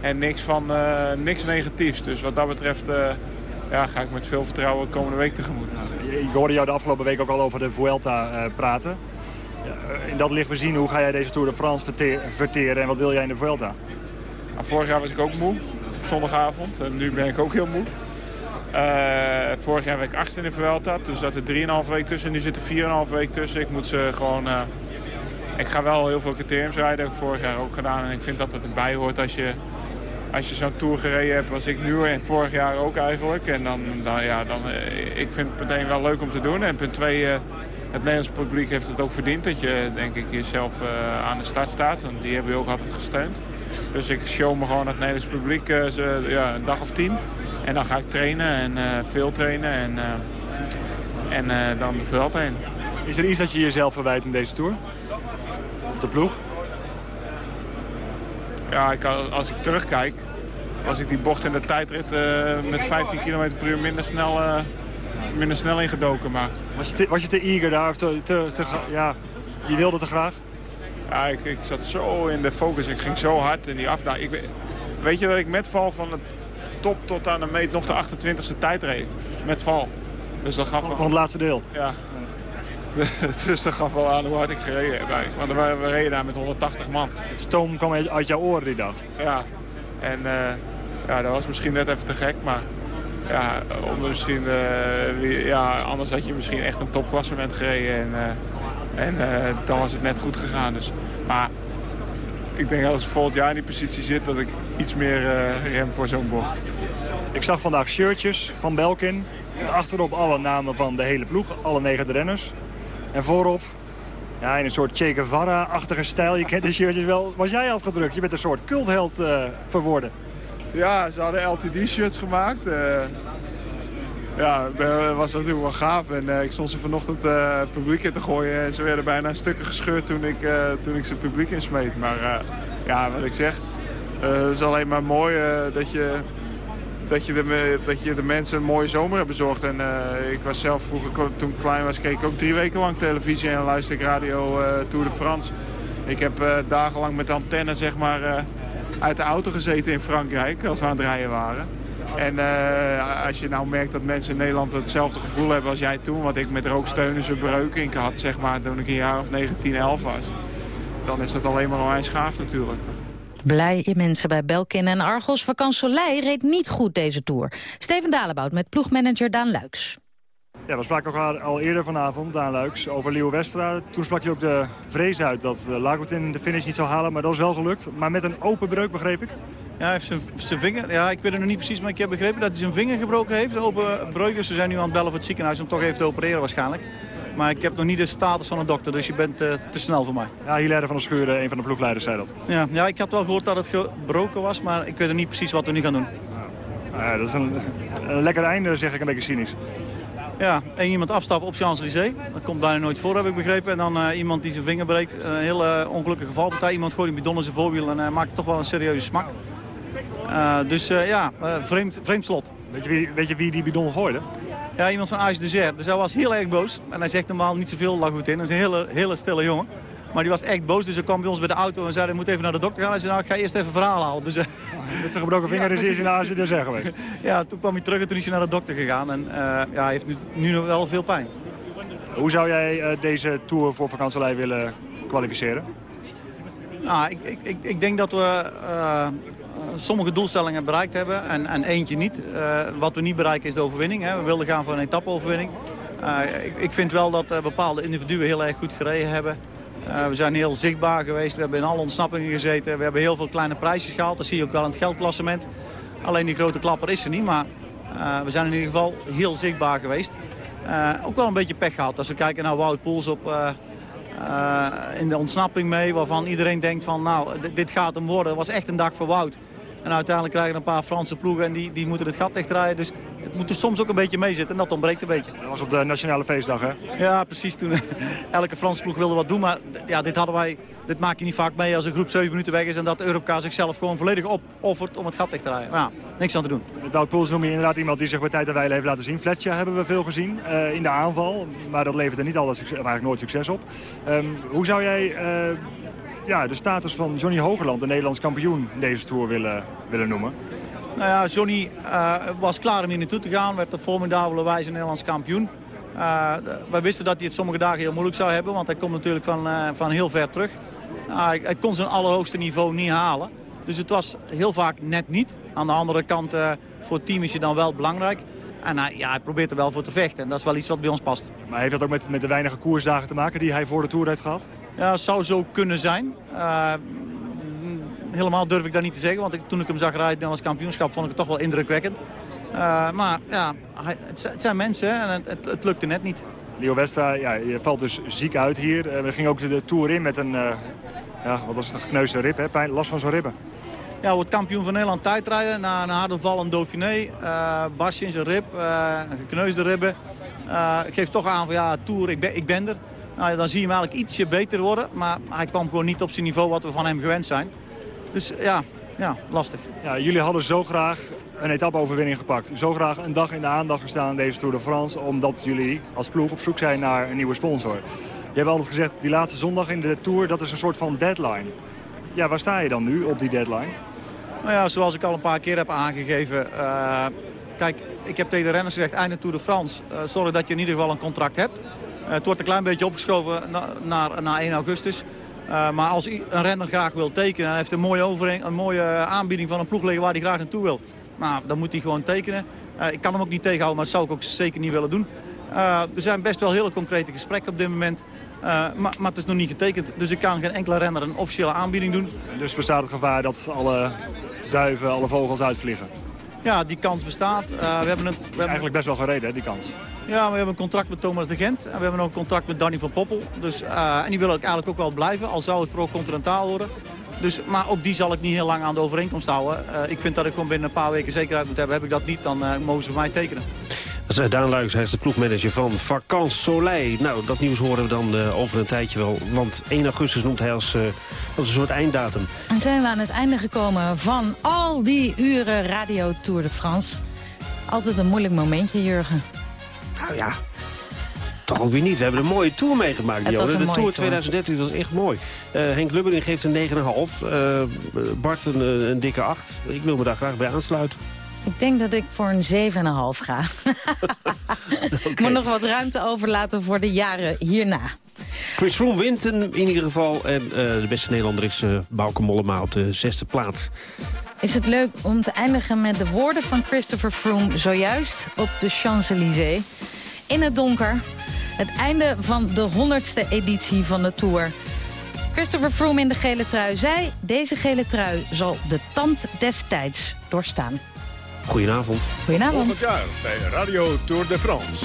en niks, van, eh, niks negatiefs. Dus wat dat betreft eh, ja, ga ik met veel vertrouwen komende week tegemoet. Ik hoorde jou de afgelopen week ook al over de Vuelta eh, praten. In dat licht bezien, hoe ga jij deze Tour de France verte- verteren en wat wil jij in de Vuelta? Nou, vorig jaar was ik ook moe, op zondagavond. En nu ben ik ook heel moe. Eh, vorig jaar werd ik achtste in de Vuelta. Toen zat er 3,5 week tussen. Nu zit er 4,5 week tussen. Ik moet ze gewoon... eh, ik ga wel heel veel criteriums rijden. Dat heb ik vorig jaar ook gedaan. En ik vind dat het erbij hoort als je, als je zo'n Tour gereden hebt als ik nu. En vorig jaar ook eigenlijk. En dan, dan, ja, dan, eh, ik vind het meteen wel leuk om te doen. En punt twee... eh, het Nederlands publiek heeft het ook verdiend dat je denk ik, jezelf eh, aan de start staat. Want die hebben je ook altijd gesteund. Dus ik show me gewoon het Nederlands publiek ja, een dag of tien. En dan ga ik trainen en veel trainen en, en dan de veld heen. Is er iets dat je jezelf verwijt in deze Tour? Of de ploeg? Ja, ik, als ik terugkijk, was ik die bocht in de tijdrit eh, met 15 km per uur minder snel, eh, minder snel ingedoken. Maar... Was je te, was je te eager daar? Of te, te, ja, je wilde te graag? Ja, ik, ik zat zo in de focus. Ik ging zo hard in die afdaling. Ik, weet- je dat ik met val van de top tot aan de meet nog de 28e tijd reed? Met val. Dus dat gaf Van, van het laatste deel? Ja. dus dat gaf wel aan hoe hard ik gereden heb. eigenlijk. Want we, we reden daar met 180 man. Het stoom kwam uit jouw oren die dag. Ja. En eh, ja, dat was misschien net even te gek, maar ja, om er misschien, eh, ja, anders had je misschien echt een topklassement gereden. En, eh, en dan was het net goed gegaan. Dus, maar ik denk als ik volgend jaar in die positie zit, dat ik iets meer rem voor zo'n bocht. Ik zag vandaag shirtjes van Belkin. Met achterop alle namen van de hele ploeg, alle negen renners. En voorop, ja, in een soort Che Guevara-achtige stijl. Je kent de shirtjes wel. Was jij afgedrukt? Je bent een soort cultheld eh verworden. Ja, ze hadden LTD-shirts gemaakt. eh. ja, dat was natuurlijk wel gaaf. En eh, ik stond ze vanochtend eh, het publiek in te gooien. En ze werden bijna stukken gescheurd toen ik, eh, toen ik ze publiek insmeet. Maar ja, wat ik zeg, eh, het is alleen maar mooi dat, je, dat, je de, dat je de mensen een mooie zomer hebt bezorgd. En eh, ik was zelf vroeger, toen ik klein was, keek ik ook drie weken lang televisie en luisterde ik radio eh, Tour de France. Ik heb eh, dagenlang met antenne zeg maar, uit de auto gezeten in Frankrijk als we aan het rijden waren. En als je nou merkt dat mensen in Nederland hetzelfde gevoel hebben als jij toen... wat ik met rooksteunen zijn breukink had, zeg maar, toen ik een jaar of 19, 11 was... dan is dat alleen maar onwijs gaaf natuurlijk. Blij mensen bij Belkin en Argos. Vakant Soleil reed niet goed deze Tour. Steven Dalebout met ploegmanager Daan Luiks. Ja, we spraken elkaar al eerder vanavond, Daan Luiks, over Leo Westra. Toen sprak je ook de vrees uit dat uh, Lagotin de finish niet zou halen, maar dat is wel gelukt. Maar met een open breuk, begreep ik? Ja, hij heeft zijn, zijn vinger, ja, ik weet het nog niet precies, maar ik heb begrepen dat hij zijn vinger gebroken heeft. Open breuk, dus we zijn nu aan het bellen voor het ziekenhuis om toch even te opereren waarschijnlijk. Maar ik heb nog niet de status van een dokter, dus je bent uh, te snel voor mij. Ja, Hilaire van der Schuren, een van de ploegleiders, zei dat. Ja, ja, ik had wel gehoord dat het gebroken was, maar ik weet nog niet precies wat we nu gaan doen. Ja, dat is een, een lekker einde, zeg ik een beetje cynisch. Ja, één iemand afstappen op Champs-Élysées. Dat komt bijna nooit voor, heb ik begrepen. En dan uh, iemand die zijn vinger breekt. Een heel uh, ongelukkige valpartij. Iemand gooit een bidon in zijn voorwiel en uh, maakt toch wel een serieuze smak. dus ja, vreemd, vreemd slot. Weet je, wie, weet je wie die bidon gooide? Ja, iemand van Age de Zer. Dus hij was heel erg boos. En hij zegt normaal niet zoveel, lag goed in. Hij is een hele, hele stille jongen. Maar die was echt boos, dus hij kwam bij ons bij de auto en zei... hij moet even naar de dokter gaan. Hij zei, nou, ik ga eerst even verhaal halen. Dus, uh... Met zijn gebroken vinger ja, is hij in Age de Zer geweest. ja, toen kwam hij terug en toen is hij naar de dokter gegaan. En uh, ja, hij heeft nu, nu nog wel veel pijn. Hoe zou jij uh, deze Tour voor vakantielei willen kwalificeren? Nou, ik, ik, ik, ik denk dat we sommige doelstellingen bereikt hebben en, en eentje niet. Uh, wat we niet bereiken is de overwinning. Hè. We wilden gaan voor een etappe-overwinning. Uh, ik, ik, vind wel dat bepaalde individuen heel erg goed gereden hebben. we zijn heel zichtbaar geweest. We hebben in alle ontsnappingen gezeten. We hebben heel veel kleine prijsjes gehaald. Dat zie je ook wel in het geldklassement. Alleen die grote klapper is er niet. Maar we zijn in ieder geval heel zichtbaar geweest. ook wel een beetje pech gehad. Als we kijken naar Wout Poels op... Uh, in de ontsnapping mee, waarvan iedereen denkt van nou, dit gaat hem worden. Het was echt een dag voor Wout. En uiteindelijk krijgen een paar Franse ploegen en die, die moeten het gat dichtdraaien. Dus het moet er soms ook een beetje meezitten en dat ontbreekt een beetje. Dat was op de Nationale Feestdag, hè? Ja, precies. Toen elke Franse ploeg wilde wat doen. Maar ja, dit hadden wij... Dit maak je niet vaak mee als een groep 7 minuten weg is... en dat Europka zichzelf gewoon volledig opoffert om het gat dicht te draaien. Ja, niks aan te doen. Wout Poels noem je inderdaad iemand die zich bij tijd en wijle heeft laten zien. Fletcher hebben we veel gezien eh, in de aanval. Maar dat levert er niet altijd succes, eigenlijk nooit succes op. Ehm, hoe zou jij eh, ja, de status van Johnny Hogerland, de Nederlands kampioen, deze Tour willen, willen noemen? Nou ja, Johnny uh, was klaar om hier naartoe te gaan. Werd op formidabele wijze Nederlands kampioen. Uh, wij wisten dat hij het sommige dagen heel moeilijk zou hebben. Want hij komt natuurlijk van, uh, van heel ver terug. hij, hij, kon zijn allerhoogste niveau niet halen. Dus het was heel vaak net niet. Aan de andere kant, voor het team is je dan wel belangrijk. En ja, hij probeert er wel voor te vechten. En dat is wel iets wat bij ons past. Maar heeft dat ook met, met de weinige koersdagen te maken die hij voor de Tour heeft gehad? Ja, zou zo kunnen zijn helemaal durf ik dat niet te zeggen. Want ik, toen ik hem zag rijden als kampioenschap vond ik het toch wel indrukwekkend. Uh, maar ja, het, het, zijn mensen en het, het, het, lukte net niet. Leo Westra, ja, je valt dus ziek uit hier. Uh, we gingen ook de, de Tour in met een, uh, ja, wat was het, een gekneusde rib, hè? Pijn, last van zo'n ribben. Ja, wordt kampioen van Nederland tijdrijden. Na een harde val in Dauphiné. barsje in zijn rib, gekneusde ribben. geeft toch aan van ja, Tour, ik ben, ik ben er. Nou, dan zie je hem eigenlijk ietsje beter worden. Maar hij kwam gewoon niet op zijn niveau wat we van hem gewend zijn. Dus ja, ja, lastig. Ja, jullie hadden zo graag een etappe-overwinning gepakt. Zo graag een dag in de aandacht gestaan in deze Tour de France... omdat jullie als ploeg op zoek zijn naar een nieuwe sponsor. Je hebt altijd gezegd, die laatste zondag in de Tour, dat is een soort van deadline. Ja, waar sta je dan nu op die deadline? Nou ja, zoals ik al een paar keer heb aangegeven... Uh, kijk, ik heb tegen de renners gezegd, einde Tour de France... Uh, zorg dat je in ieder geval een contract hebt. Uh, het wordt een klein beetje opgeschoven na, naar, naar 1 augustus... Uh, maar als een renner graag wil tekenen en heeft een mooie, overeen, een mooie aanbieding van een ploeg liggen waar hij graag naartoe wil. Nou, dan moet hij gewoon tekenen. Uh, ik kan hem ook niet tegenhouden, maar dat zou ik ook zeker niet willen doen. Uh, er zijn best wel hele concrete gesprekken op dit moment. maar, maar het is nog niet getekend, dus ik kan geen enkele renner een officiële aanbieding doen. Dus bestaat het gevaar dat alle duiven, alle vogels uitvliegen? Ja, die kans bestaat. We hebben een, we hebben... Eigenlijk best wel gereden, hè, die kans. Ja, we hebben een contract met Thomas de Gent. En we hebben ook een contract met Danny van Poppel. Dus, uh, en die wil ik eigenlijk ook wel blijven, al zou het pro-continentaal worden. Dus, maar ook die zal ik niet heel lang aan de overeenkomst houden. Uh, ik vind dat ik gewoon binnen een paar weken zekerheid moet hebben. Heb ik dat niet, dan mogen ze voor mij tekenen. Dat is Daan Luijks, hij is de ploegmanager van Vacances Soleil. Nou, dat nieuws horen we dan uh, over een tijdje wel. Want 1 augustus noemt hij als, uh, als een soort einddatum. En zijn we aan het einde gekomen van al die uren Radio Tour de France. Altijd een moeilijk momentje, Jurgen. Nou ja, toch ook weer niet. We hebben een mooie tour meegemaakt, Jo. De Tour 2013 was echt mooi. Uh, Henk Lubberding geeft een 9,5. Uh, Bart een, een dikke 8. Ik wil me daar graag bij aansluiten. Ik denk dat ik voor een 7,5 ga. Ik moet nog wat ruimte overlaten voor de jaren hierna. Chris Froome wint in ieder geval. En uh, de beste Nederlander is uh, Bauke Mollema op de zesde plaats. Is het leuk om te eindigen met de woorden van Christopher Froome... zojuist op de Champs-Élysées. In het donker. Het einde van de honderdste editie van de Tour. Christopher Froome in de gele trui zei... deze gele trui zal de tand des tijds doorstaan. Goedenavond. Goedenavond. Volgend jaar bij Radio Tour de France.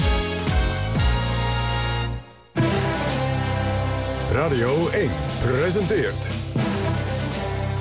Radio 1 presenteert...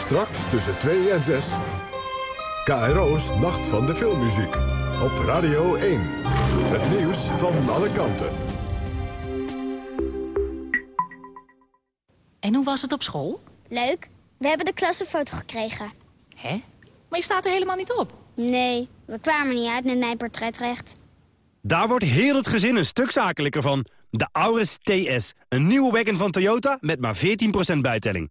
Straks tussen 2 en 6. KRO's Nacht van de Filmmuziek. Op Radio 1. Het nieuws van alle kanten. En hoe was het op school? Leuk. We hebben de klassenfoto gekregen. Hè? Maar je staat er helemaal niet op. Nee, we kwamen niet uit met mijn portretrecht. Daar wordt heel het gezin een stuk zakelijker van. De Auris TS, een nieuwe wagon van Toyota met maar 14% bijtelling.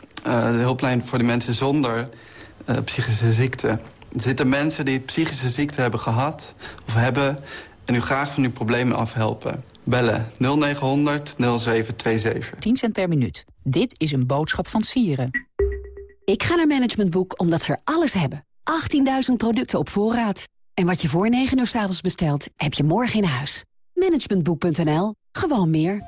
De hulplijn voor die mensen zonder psychische ziekte. Er zitten mensen die psychische ziekte hebben gehad of hebben... en u graag van uw problemen afhelpen. Bellen 0900 0727. 10 cent per minuut. Dit is een boodschap van Sieren. Ik ga naar Management Boek omdat ze er alles hebben. 18.000 producten op voorraad. En wat je voor 9 uur s avonds bestelt, heb je morgen in huis. Managementboek.nl. Gewoon meer.